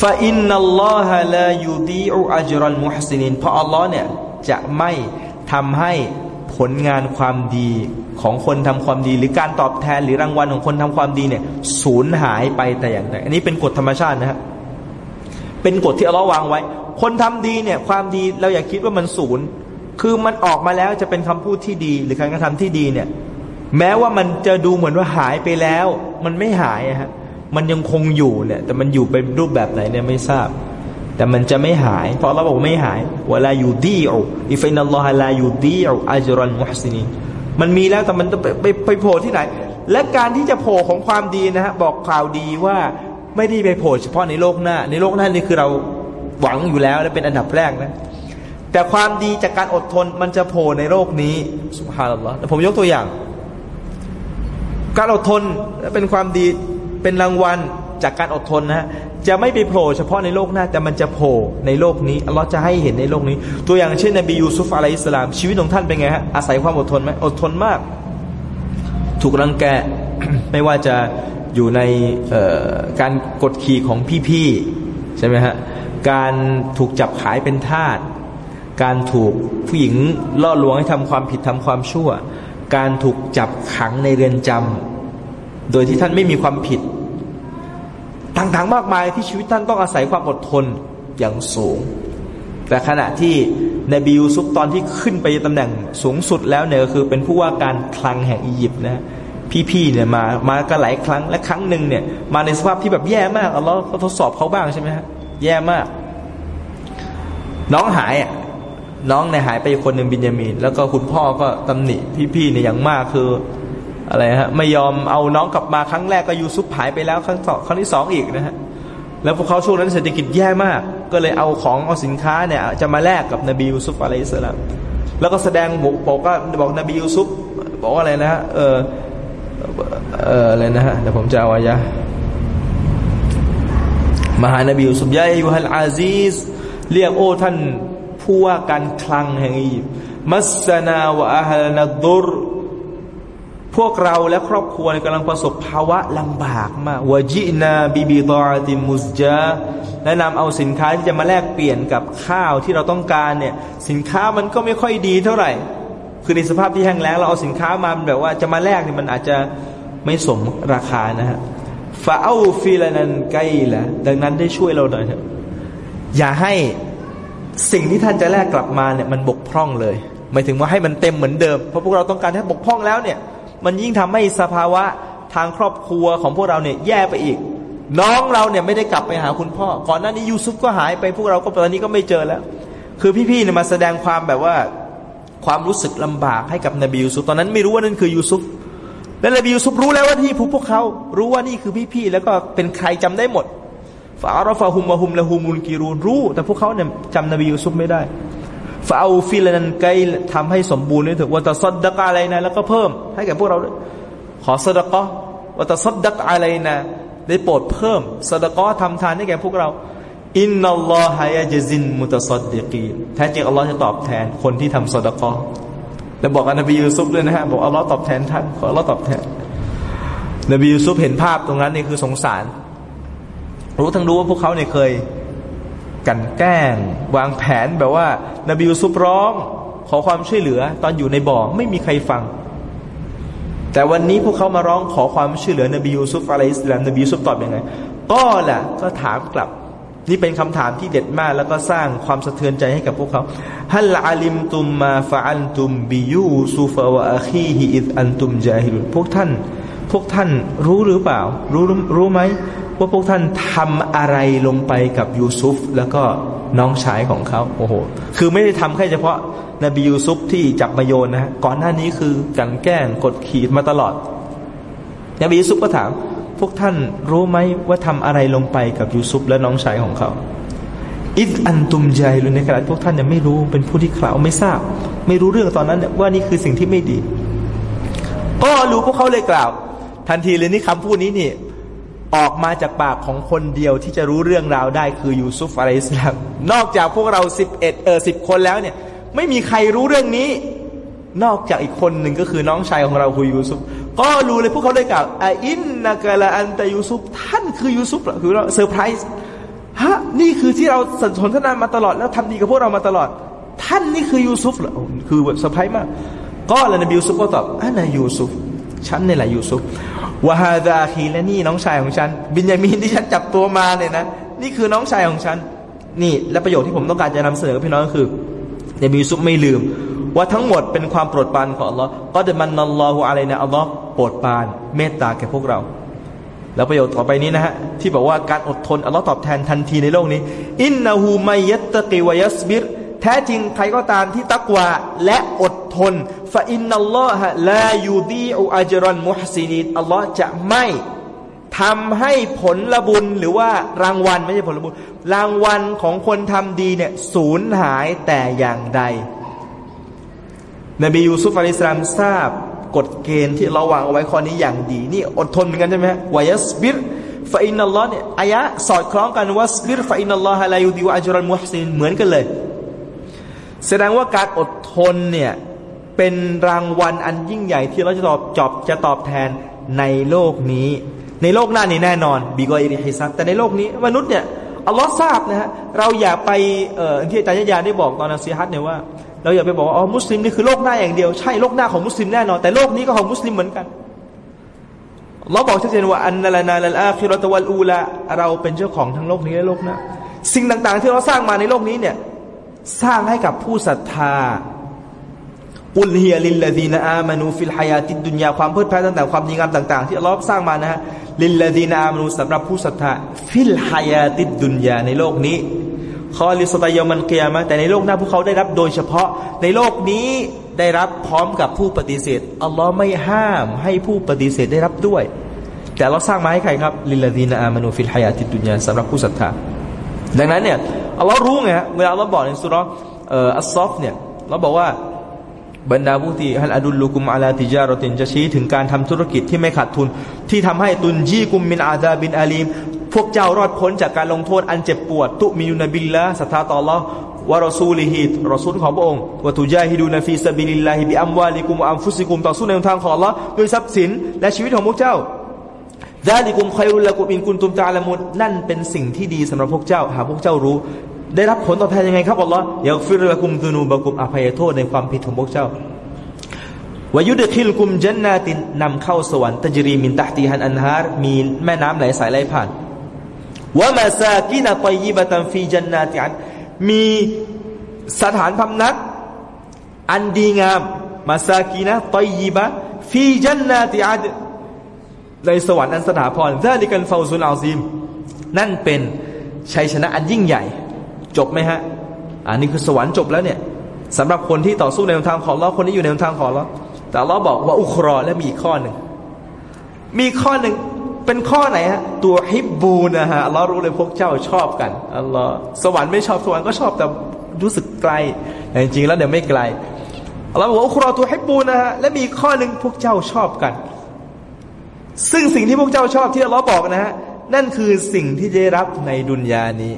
ฟาอินนัลลอฮะลายูดีอุอัจรัลมุฮซินินเพราะอัลลอฮ์เนี่ยจะไม่ทำให้ผลงานความดีของคนทำความดี หรือการตอบแทนหรือรางวัลของคนทำความดีเนี่ยสูญหายไปแต่อย่างใดอันนี้เป็นกฎธรรมชาตินะครับเป็นกฎที่อัลลอฮ์วางไว้ คนทำดีเนี่ยความดีเราอย่าคิดว่ามันศูนย์ คือมันออกมาแล้วจะเป็นคำพูดที่ดีหรือการกระทำที่ดีเนี่ย แม้ว่ามันจะดูเหมือนว่าหายไปแล้ว มันไม่หายอะฮะมันยังคงอยู่เนี่ย แต่มันอยู่เป็นรูปแบบไหนเนี่ยไม่ทราบ แต่มันจะไม่หาย เพราะเราบอกไม่หาย เวลาอยู่ดีอูอิฟินัลลอฮะลาอยู่ดีอูอัจรันมุฮซินีมันมีแล้วแต่มันไปไปไปโผล่ที่ไหน และการที่จะโผล่ของความดีนะฮะบอกข่าวดีว่าไม่ได้ไปโผล่เฉพาะในโลกหน้า ในโลกหน้านี่คือเราหวังอยู่แล้วและเป็นอันดับแรกนะ แต่ความดีจากการอดทนมันจะโผล่ในโลกนี้สุภาพลอผมยกตัวอย่าง การอดทนเป็นความดีเป็นรางวัลจากการอดทนนะจะไม่ไปโผล่เฉพาะในโลกหน้าแต่มันจะโผล่ในโลกนี้อัลลอฮ์จะให้เห็นในโลกนี้ ตัวอย่างเช่นนบียูซุฟอะลัยฮิสลามชีวิตของท่านเป็นไงฮะอาศัยความอดทนไหมอดทนมาก ถูกรังแกไม่ว่าจะอยู่ในการกดขี่ของพี่ๆใช่ไหมฮะการถูกจับขายเป็นทาส การถูกผู้หญิงล่อลวงให้ทำความผิดทำความชั่ว การถูกจับขังในเรือนจำโดยที่ท่านไม่มีความผิดต่างๆมากมายที่ชีวิตท่านต้องอาศัยความอดทนอย่างสูง แต่ขณะที่นบียูซุปตอนที่ขึ้นไปตำแหน่งสูงสุดแล้วเนี่ยก็คือเป็นผู้ว่าการคลังแห่งอียิปต์นะพี่ๆเนี่ยมามากันหลายครั้งและครั้งหนึ่งเนี่ย มาในสภาพที่แบบแย่มากอัลลอฮ์เขาทดสอบเขาบ้างใช่ไหมฮะแย่มาก น้องหายอะ น้องเนี่ยหายไปคนหนึ่งบินยามีนแล้วก็คุณพ่อก็ตำหนิพี่ๆเนี่ยอย่างมากคืออะไรฮะไม่ยอมเอาน้องกลับมาครั้งแรกก็ยูซุปหายไปแล้วครั้งสองครั้งที่สองอีกนะฮะแล้วพวกเขาช่วงนั้นเศรษฐกิจแย่มาก ก็เลยเอาของเอาสินค้าเนี่ยจะมาแลกกับนบียูซุฟอะลัยสสลามแล้วก็แสดงบอกก็บอกนบียูซุฟบอกว่าอะไรนะเออเอออะไรนะฮะเดี๋ยวผมจะเอาอายะมาหานบียูซุฟ يا أيها العزيزเรียกโอ้ท่าน ผู้ว่าการคลังแห่งอียิปต์مسنا وأهلنا الضرพวกเราและครอบครัวกำลังประสบภาวะลำบากมากوجئنا ببضاعة مزجاةและนำเอาสินค้าที่จะมาแลกเปลี่ยนกับข้าวที่เราต้องการเนี่ยสินค้ามันก็ไม่ค่อยดีเท่าไหร่ คือในสภาพที่แห้งแล้งเราเอาสินค้ามาแบบว่าจะมาแลกเนี่ยมันอาจจะไม่สมราคานะฮะฟาอูฟิลนันไกละดังนั้นได้ช่วยเราหน่อยเถอะอย่าให้ สิ่งที่ท่านจะแลกกลับมาเนี่ยมันบกพร่องเลยหมายถึงว่าให้มันเต็มเหมือนเดิมเพราะพวกเราต้องการให้บกพร่องแล้วเนี่ย มันยิ่งทำให้สภาวะทางครอบครัวของพวกเราเนี่ยแย่ไปอีก น้องเราเนี่ยไม่ได้กลับไปหาคุณพ่อ ก่อนหน้านี้ยูซุฟก็หายไปพวกเราก็ตอนนี้ก็ไม่เจอแล้ว คือพี่ๆเนี่ยมาแสดงความแบบว่าความรู้สึกลำบากให้กับนบียูซุฟตอนนั้นไม่รู้ว่านั่นคือยูซุฟและนบียูซุฟรู้แล้วว่าที่ผู้พวกเขารู้ว่านี่คือพี่ๆแล้วก็เป็นใครจำได้หมด فعرفهم وهم له منكرونรู้ แต่พวกเขาเนี่ยจำนบียูซุฟไม่ได้فأوف لنا الكيلทำให้สมบูรณ์นี่ถือว่าتصدق عليناแล้วก็เพิ่ม ให้แก่พวกเราขอสดกะว่าتصدق عليناได้โปรดเพิ่มสดกะทำทานให้แก่พวกเราإن الله يجزي المتصدقينแท้จริงอัลลอฮ์จะตอบแทนคนที่ทำสดกะแล้วบอกกับนบียูซุฟเลยนะฮะบอกอัลลอฮ์ตอบแทนท่านขออัลลอฮ์ตอบแทนนบียูซุฟเห็นภาพตรงนั้นนี่คือสงสาร รู้ทั้งรู้ว่าพวกเขาเนี่ยเคย กันแกล้ง วางแผนแบบว่า นบียูซุฟร้อง ขอความช่วยเหลือ ตอนอยู่ในบ่อไม่มีใครฟัง แต่วันนี้พวกเขามาร้องขอความช่วยเหลือนบียูซุฟอะลัยฮิสลามนบียูซุฟตอบอยังไงก็แหละก็ถามกลับ นี่เป็นคำถามที่เด็ดมาก แล้วก็สร้างความสะเทือนใจให้กับพวกเขาฮัลอาลิมตุมมาฟะอันตุมบิยูซุฟวะอาคีฮิอิดอันตุมจาฮิลุพวกท่าน พวกท่านรู้หรือเปล่า รู้รู้ไหม ว่าพวกท่านทำอะไรลงไปกับยูซุฟแล้วก็น้องชายของเขาโอ้โห คือไม่ได้ทำแค่เฉพาะนบียูซุฟที่จับมาโยนนะฮะก่อนหน้านี้คือกันแกล้งกดขีดมาตลอด นบียูซุฟก็ถาม พวกท่านรู้ไหมว่าทำอะไรลงไปกับยูซุฟและน้องชายของเขาอิดอันตุมใจหรือในขณะพวกท่านยังไม่รู้เป็นผู้ที่ข่าวไม่ทราบ ไม่รู้เรื่องตอนนั้นว่านี่คือสิ่งที่ไม่ดีก็รู้พวกเขาเลยกล่าว ทันทีเลยนี่คำพูดนี้นี่ ออกมาจากปากของคนเดียวที่จะรู้เรื่องราวได้คือยูซุฟอะลัยสลามนอกจากพวกเราสิบเอ็ดเออสิบคนแล้วเนี่ยไม่มีใครรู้เรื่องนี้ นอกจากอีกคนหนึ่งก็คือน้องชายของเราคือยูซุฟก็รู้เลยพวกเขาได้กล่าวأئنك لأنت يوسفท่านคือยูซุฟเหรอคือเราเซอร์ไพรส์ฮะนี่คือที่เราสนทนามาตลอดแล้วทำดีกับพวกเรามาตลอด ท่านนี่คือยูซุฟเหรอคือเซอร์ไพรส์มาก ก็แล้วนบียูซุฟก็ตอบأنا يوسفฉันนี่แหละยูซุฟ وهذا أخيและนี่น้องชายของฉัน บินยามีนที่ฉันจับตัวมาเนี่ยนะนี่คือน้องชายของฉัน นี่ และประโยชน์ที่ผมต้องการจะนำเสนอพี่น้องก็คือนบียูซุฟไม่ลืม ว่าทั้งหมดเป็นความโปรดปรานของอัลลอฮ์ก็ قَدْ مَنَّ اللَّهُ อะไรนะอัลลอฮ์โปรดปรานเมตตาแก่พวกเรา แล้วประโยชน์ต่อไปนี้นะฮะที่บอกว่าการอดทนอัลลอฮ์ตอบแทนทันทีในโลกนี้ إِنَّهُ مَنْ يَتَّقِ وَيَصْبِرْ แท้จริงใครก็ตามที่ตักวาและอดทนفَإِنَّ اللَّهَ لَا يُضِيعُ أَجْرَ الْمُحْسِنِينَ อัลลอฮ์จะไม่ทำให้ผลละบุญหรือว่ารางวัลไม่ใช่ผลละบุญ รางวัลของคนทำดีเนี่ยสูญหายแต่อย่างใด นบียูซุฟอะลัยสลามทราบกฎเกณฑ์ที่เราวางเอาไว้ข้อนี้อย่างดี นี่อดทนเหมือนกันใช่ไหมวายัสบิรฟาอินัลลอฮ์เนี่ยอายะสอดคล้องกันว่าสบิรฟาอินนัลลอฮ์ลายูดิวอัจรัลมุฮซินเหมือนกันเลย แสดงว่าการอดทนเนี่ยเป็นรางวัลอันยิ่งใหญ่ที่เราจะตอบจอบจะตอบแทนในโลกนี้ ในโลกหน้านี่แน่นอนبِغَيْرِ حِسَابٍ แต่ในโลกนี้มนุษย์เนี่ยอัลลอฮ์ทราบนะฮะเราอย่าไปเอ่อที่อาจารย์ยาได้บอกตอนนัซีฮัตเนี่ยว่า เราอย่าไปบอกว่าอ๋อมุสลิมนี่คือโลกหน้าอย่างเดียวใช่โลกหน้าของมุสลิมแน่นอนแต่โลกนี้ก็ของมุสลิมเหมือนกันเราบอกชัดเจนว่าإِنَّ لَنَا لَلْآخِرَةَ وَالْأُولَىٰ เราเป็นเจ้าของทั้งโลกนี้และโลกหน้าสิ่งต่างๆ ที่เราสร้างมาในโลกนี้เนี่ย สร้างให้กับผู้ศรัทธาقُلْ هِيَ لِلَّذِينَ آمَنُوا فِي الْحَيَاةِ الدُّنْيَا ความเพลิดเพลินต่างๆความดีงามต่าง ๆ ที่อัลลอฮ์สร้างมานะฮะلِلَّذِينَ آمَنُوا สำหรับผู้ศรัทธา فِي الْحَيَاةِ الدُّنْيَا ในโลกนี้ خَالِصَةً يَوْمَ الْقِيَامَةِ แต่ในโลกหน้าพวกเขาได้รับโดยเฉพาะในโลกนี้ได้รับพร้อมกับผู้ปฏิเสธอัลลอฮ์ไม่ห้ามให้ผู้ปฏิเสธได้รับด้วย แต่เราสร้างมาให้ใครครับلِلَّذِينَ آمَنُوا فِي الْحَيَاةِ الدُّنْيَا สำหรับผู้ศรัทธา ดังนั้นเนี่ยอัลลอฮ์รู้ไงฮะเวลาเราบอกในสุรอัสซอฟเนี่ยเราบอกว่าบรรดาผู้ที่هَلْ أَدُلُّكُمْ عَلَىٰ تِجَارَةٍ จะชี้ถึงการทำธุรกิจที่ไม่ขาดทุน ที่ทำให้تُنْجِيكُمْ مِنْ عَذَابٍ أَلِيمٍ พวกเจ้ารอดพ้นจากการลงโทษอันเจ็บปวด تُؤْمِنُونَ بِاللَّهِ ศรัทธาต่ออัลลอฮ์ وَرَسُولِهِ ต่อรอซูลของพระองค์ وَتُجَاهِدُونَ فِي سَبِيلِ اللَّهِ بِأَمْوَالِكُمْ وَأَنْفُسِكُمْ ต่อสู้ในทางของอัลลอฮ์ด้วยทรัพย์สินและชีวิตของพวกเจ้า ذَٰلِكُمْ خَيْرٌ لَكُمْ إِنْ كُنْتُمْ تَعْلَمُونَ นั่นเป็นสิ่งที่ดีสำหรับพวกเจ้า หากพวกเจ้ารู้ ได้รับผลตอบแทนยังไงครับอัลลอฮ์يَغْفِرْ لَكُمْ ذُنُوبَكُمْ อภัยโทษในความผิดของพวกเจ้าوَيُدْخِلْكُمْ جَنَّاتٍ นำเข้าสวรรค์ تَجْرِي مِنْ تَحْتِهَا الْأَنْهَارُ มีแม่น้ำไหลสายไหลผ่านوَمَسَاكِنَ طَيِّبَةً فِي جَنَّاتِ عَدْنٍ มีสถานพำนัก อันดีงามمَسَاكِنَ طَيِّبَةً فِي جَنَّاتِ عَدْنٍ ในสวรรค์อันสถาพรذَٰلِكَ الْفَوْزُ الْعَظِيمُ นั่นเป็นชัยชนะอันยิ่งใหญ่ จบไหมฮะ อันนี้คือสวรรค์จบแล้วเนี่ยสำหรับคนที่ต่อสู้ในทางของเราคนที่อยู่ในทางของเราแต่เราบอกว่าอุครอและมีข้อหนึ่ง มีข้อหนึ่งเป็นข้อไหนฮะตัวฮิบบูนะฮะเรารู้เลยพวกเจ้าชอบกันอัลลอฮ์สวรรค์ไม่ชอบสวรรค์ก็ชอบแต่รู้สึกไกลแต่จริงๆแล้วเดี๋ยวไม่ไกลเราบอกว่าอุครอตัวฮิบบูนะฮะและมีข้อหนึ่งพวกเจ้าชอบกัน ซึ่งสิ่งที่พวกเจ้าชอบที่เราบอกนะฮะนั่นคือสิ่งที่ได้รับในดุนยานี้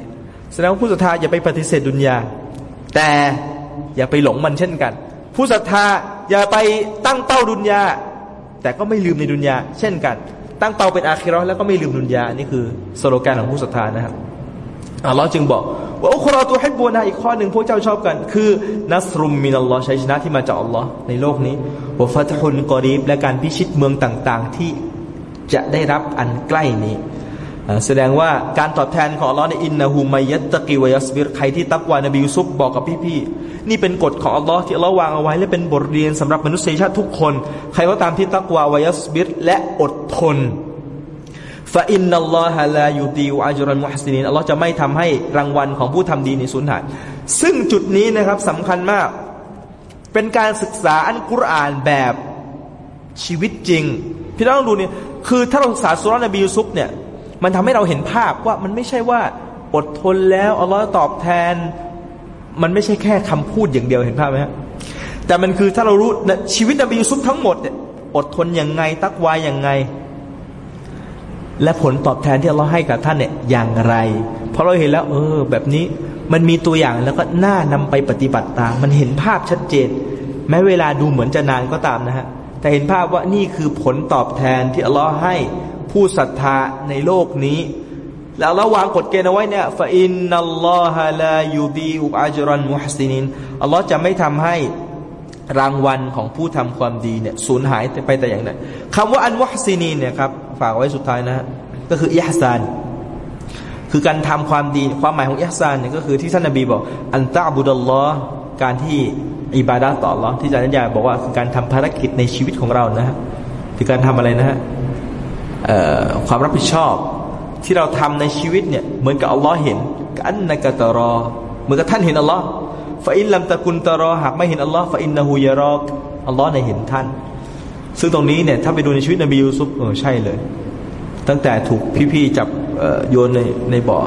แสดงว่าผู้ศรัทธาอย่าไปปฏิเสธดุนยา แต่อย่าไปหลงมันเช่นกัน ผู้ศรัทธาอย่าไปตั้งเป้าดุนยา แต่ก็ไม่ลืมในดุนยา เช่นกัน ตั้งเป้าเป็นอาคิรอแล้วก็ไม่ลืมดุนยานี่คือสโลแกนของผู้ศรัทธานะครับอัลลอฮ์จึงบอกว่าอุคราตัวให้บัวนะอีกข้อหนึ่งพวกเจ้าชอบกัน คือนัสรุมมินัลลอฮ์ชัยชนะที่มาจากอัลลอฮ์ในโลกนี้วะฟัตฮุนกอรีบและการพิชิตเมืองต่าง ๆ ที่ จะได้รับอันใกล้นี้แสดงว่าการตอบแทนของอัลลอฮ์ในإِنَّهُ مَنْ يَتَّقِ وَيَصْبِرْ ใครที่ตักวานบียูซุฟบอกกับพี่ๆนี่เป็นกฎของอัลลอฮ์ที่อัลลอฮ์วางเอาไว้และเป็นบทเรียนสำหรับมนุษยชาติทุกคน ใครก็ตามที่ตักวา وَيَصْبِرْ และอดทน فَإِنَّ اللَّهَ لَا يُضِيعُ أَجْرَ الْمُحْسِنِينَ อัลลอฮ์จะไม่ทำให้รางวัลของผู้ทำดีในสูญหายซึ่งจุดนี้นะครับสำคัญมาก เป็นการศึกษาอัลกุรอานแบบชีวิตจริง พี่น้องดูเนี่ย คือถ้าเราศึกษาสุรนบียูซุปเนี่ยมันทำให้เราเห็นภาพว่ามันไม่ใช่ว่าอดทนแล้วอัลลอฮ์ตอบแทน มันไม่ใช่แค่คำพูดอย่างเดียวเห็นภาพไหมฮะแต่มันคือถ้าเรารู้ชีวิตนบียูซุปทั้งหมดเนี่ยอดทนอย่างไง ตักวายอย่างไง และผลตอบแทนที่เราให้กับท่านเนี่ยอย่างไรเพราะเราเห็นแล้ว เออ แบบนี้มันมีตัวอย่างแล้วก็น่านำไปปฏิบัติตาม มันเห็นภาพชัดเจน แม้เวลาดูเหมือนจะนานก็ตามนะฮะ แต่เห็นภาพว่านี่คือผลตอบแทนที่อัลลอฮ์ให้ผู้ศรัทธาในโลกนี้ แล้วเราวางกฎเกณฑ์เอาไว้เนี่ยฟาอินนัลลอฮะลายูดีอุอัจรันมุฮซินินอัลลอฮ์จะไม่ทำให้รางวัลของผู้ทำความดีเนี่ยสูญหายไปแต่อย่างใดคำว่าอันมุฮซินีนเนี่ยครับฝากไว้สุดท้ายนะก็คืออิฮซานคือการทำความดีความหมายของอิฮซานเนี่ยก็คือที่ท่านนบีบอก أَنْ تَعْبُدَ اللَّهَ การที่อิบาดะฮ์ต่ออัลลอฮ์ที่อาจารย์ยาบอกว่าคือการทำภารกิจในชีวิตของเรานะฮะคือการทำอะไรนะฮะความรับผิดชอบ ที่เราทำในชีวิตเนี่ยเหมือนกับอัลลอฮ์เห็น كَأَنَّكَ تَرَاهُ เหมือนกับท่านเห็นอัลลอฮ์فَإِنْ لَمْ تَكُنْ تَرَاهُ หากไม่เห็นอัลลอฮ์فَإِنَّهُ يَرَاكَ อัลลอฮ์ในเห็นท่าน ซึ่งตรงนี้เนี่ยถ้าไปดูในชีวิตนบียูซุฟเออใช่เลย ตั้งแต่ถูกพี่ๆจับโยนในในบ่อ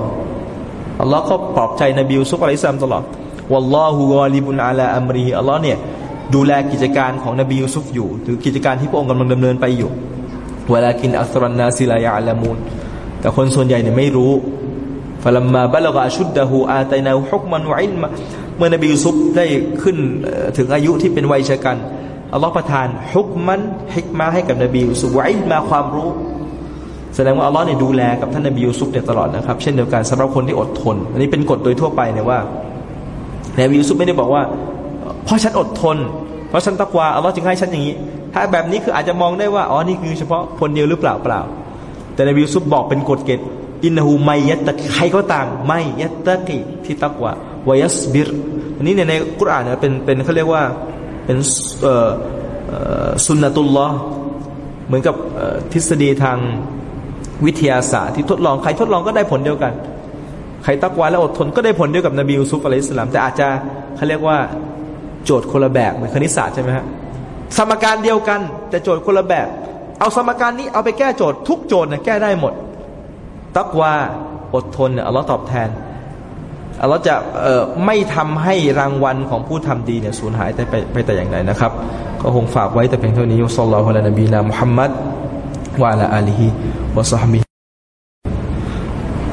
อัลลอฮ์ก็ปลอบใจนบียูซุฟอะลัยฮิสสลามตลอด وَاللَّهُ غَالِبٌ عَلَىٰ أَمْرِهِ อัลลอฮ์เนี่ยดูแลกิจการของนบียูซุฟอยู่หรือกิจการที่พระองค์กำลังดำเนินไปอยู่وَلَٰكِنَّ أَكْثَرَ النَّاسِ لَا يَعْلَمُونَ แต่คนส่วนใหญ่เนี่ยไม่รู้فَلَمَّا بَلَغَ أَشُدَّهُ آتَيْنَاهُ حُكْمًا وَعِلْمًا เมื่อนบียูซุฟได้ขึ้นถึงอายุที่เป็นวัยฉกรรจ์อัลลอฮ์ประทานحُكْمًا ฮิกมะฮ์ให้กับนบียูซุฟวอินมาความรู้ แสดงว่าอัลลอฮ์เนี่ยดูแลกับท่านนบียูซุฟเนี่ยตลอดนะครับ เช่นเดียวกันสำหรับคนที่อดทน อันนี้เป็นกฎโดยทั่วไปเนี่ยว่า นบียูซุฟไม่ได้บอกว่า เพราะฉันอดทน เพราะฉันตักวาอัลลอฮ์จึงให้ฉันอย่างนี้ ถ้าแบบนี้คืออาจจะมองได้ว่า อ๋อ นี่คือเฉพาะคนเดียวหรือเปล่าเปล่า แต่นบียูซุฟบอกเป็นกฎเกณฑ์อินนูไมยัตตะใครก็ตามไม่ยัตตะกิที่ตักวาวายัสบิรอันนี้เนี่ยในกุรอานเนี่ยเป็นเป็นเขาเรียกว่าเป็นสุนนะตุลลอฮ์เหมือนกับทฤษฎีทางวิทยาศาสตร์ที่ทดลองใครทดลองก็ได้ผลเดียวกัน ใครตักวาและอดทนก็ได้ผลเดียวกับนบียูซุฟอะลัยฮิสลามแต่อาจจะเขาเรียกว่าโจทย์คนละแบบเหมือนคณิตศาสตร์ใช่ไหมฮะสมการเดียวกัน แต่โจทย์คนละแบบ เอาสมการนี้เอาไปแก้โจทย์ทุกโจทย์เนี่ยแก้ได้หมด ตักวาอดทนเนี่ยอัลลอฮ์ตอบแทนอัลลอฮ์จะไม่ทำให้รางวัลของผู้ทำดีเนี่ยสูญหายไปไปแต่อย่างใดนะครับ ก็คงฝากไว้แต่เพียงเท่านี้อัลลอฮฺละนบีนามุฮัมมัดวะลาอาลีฮิวะซัฮบิ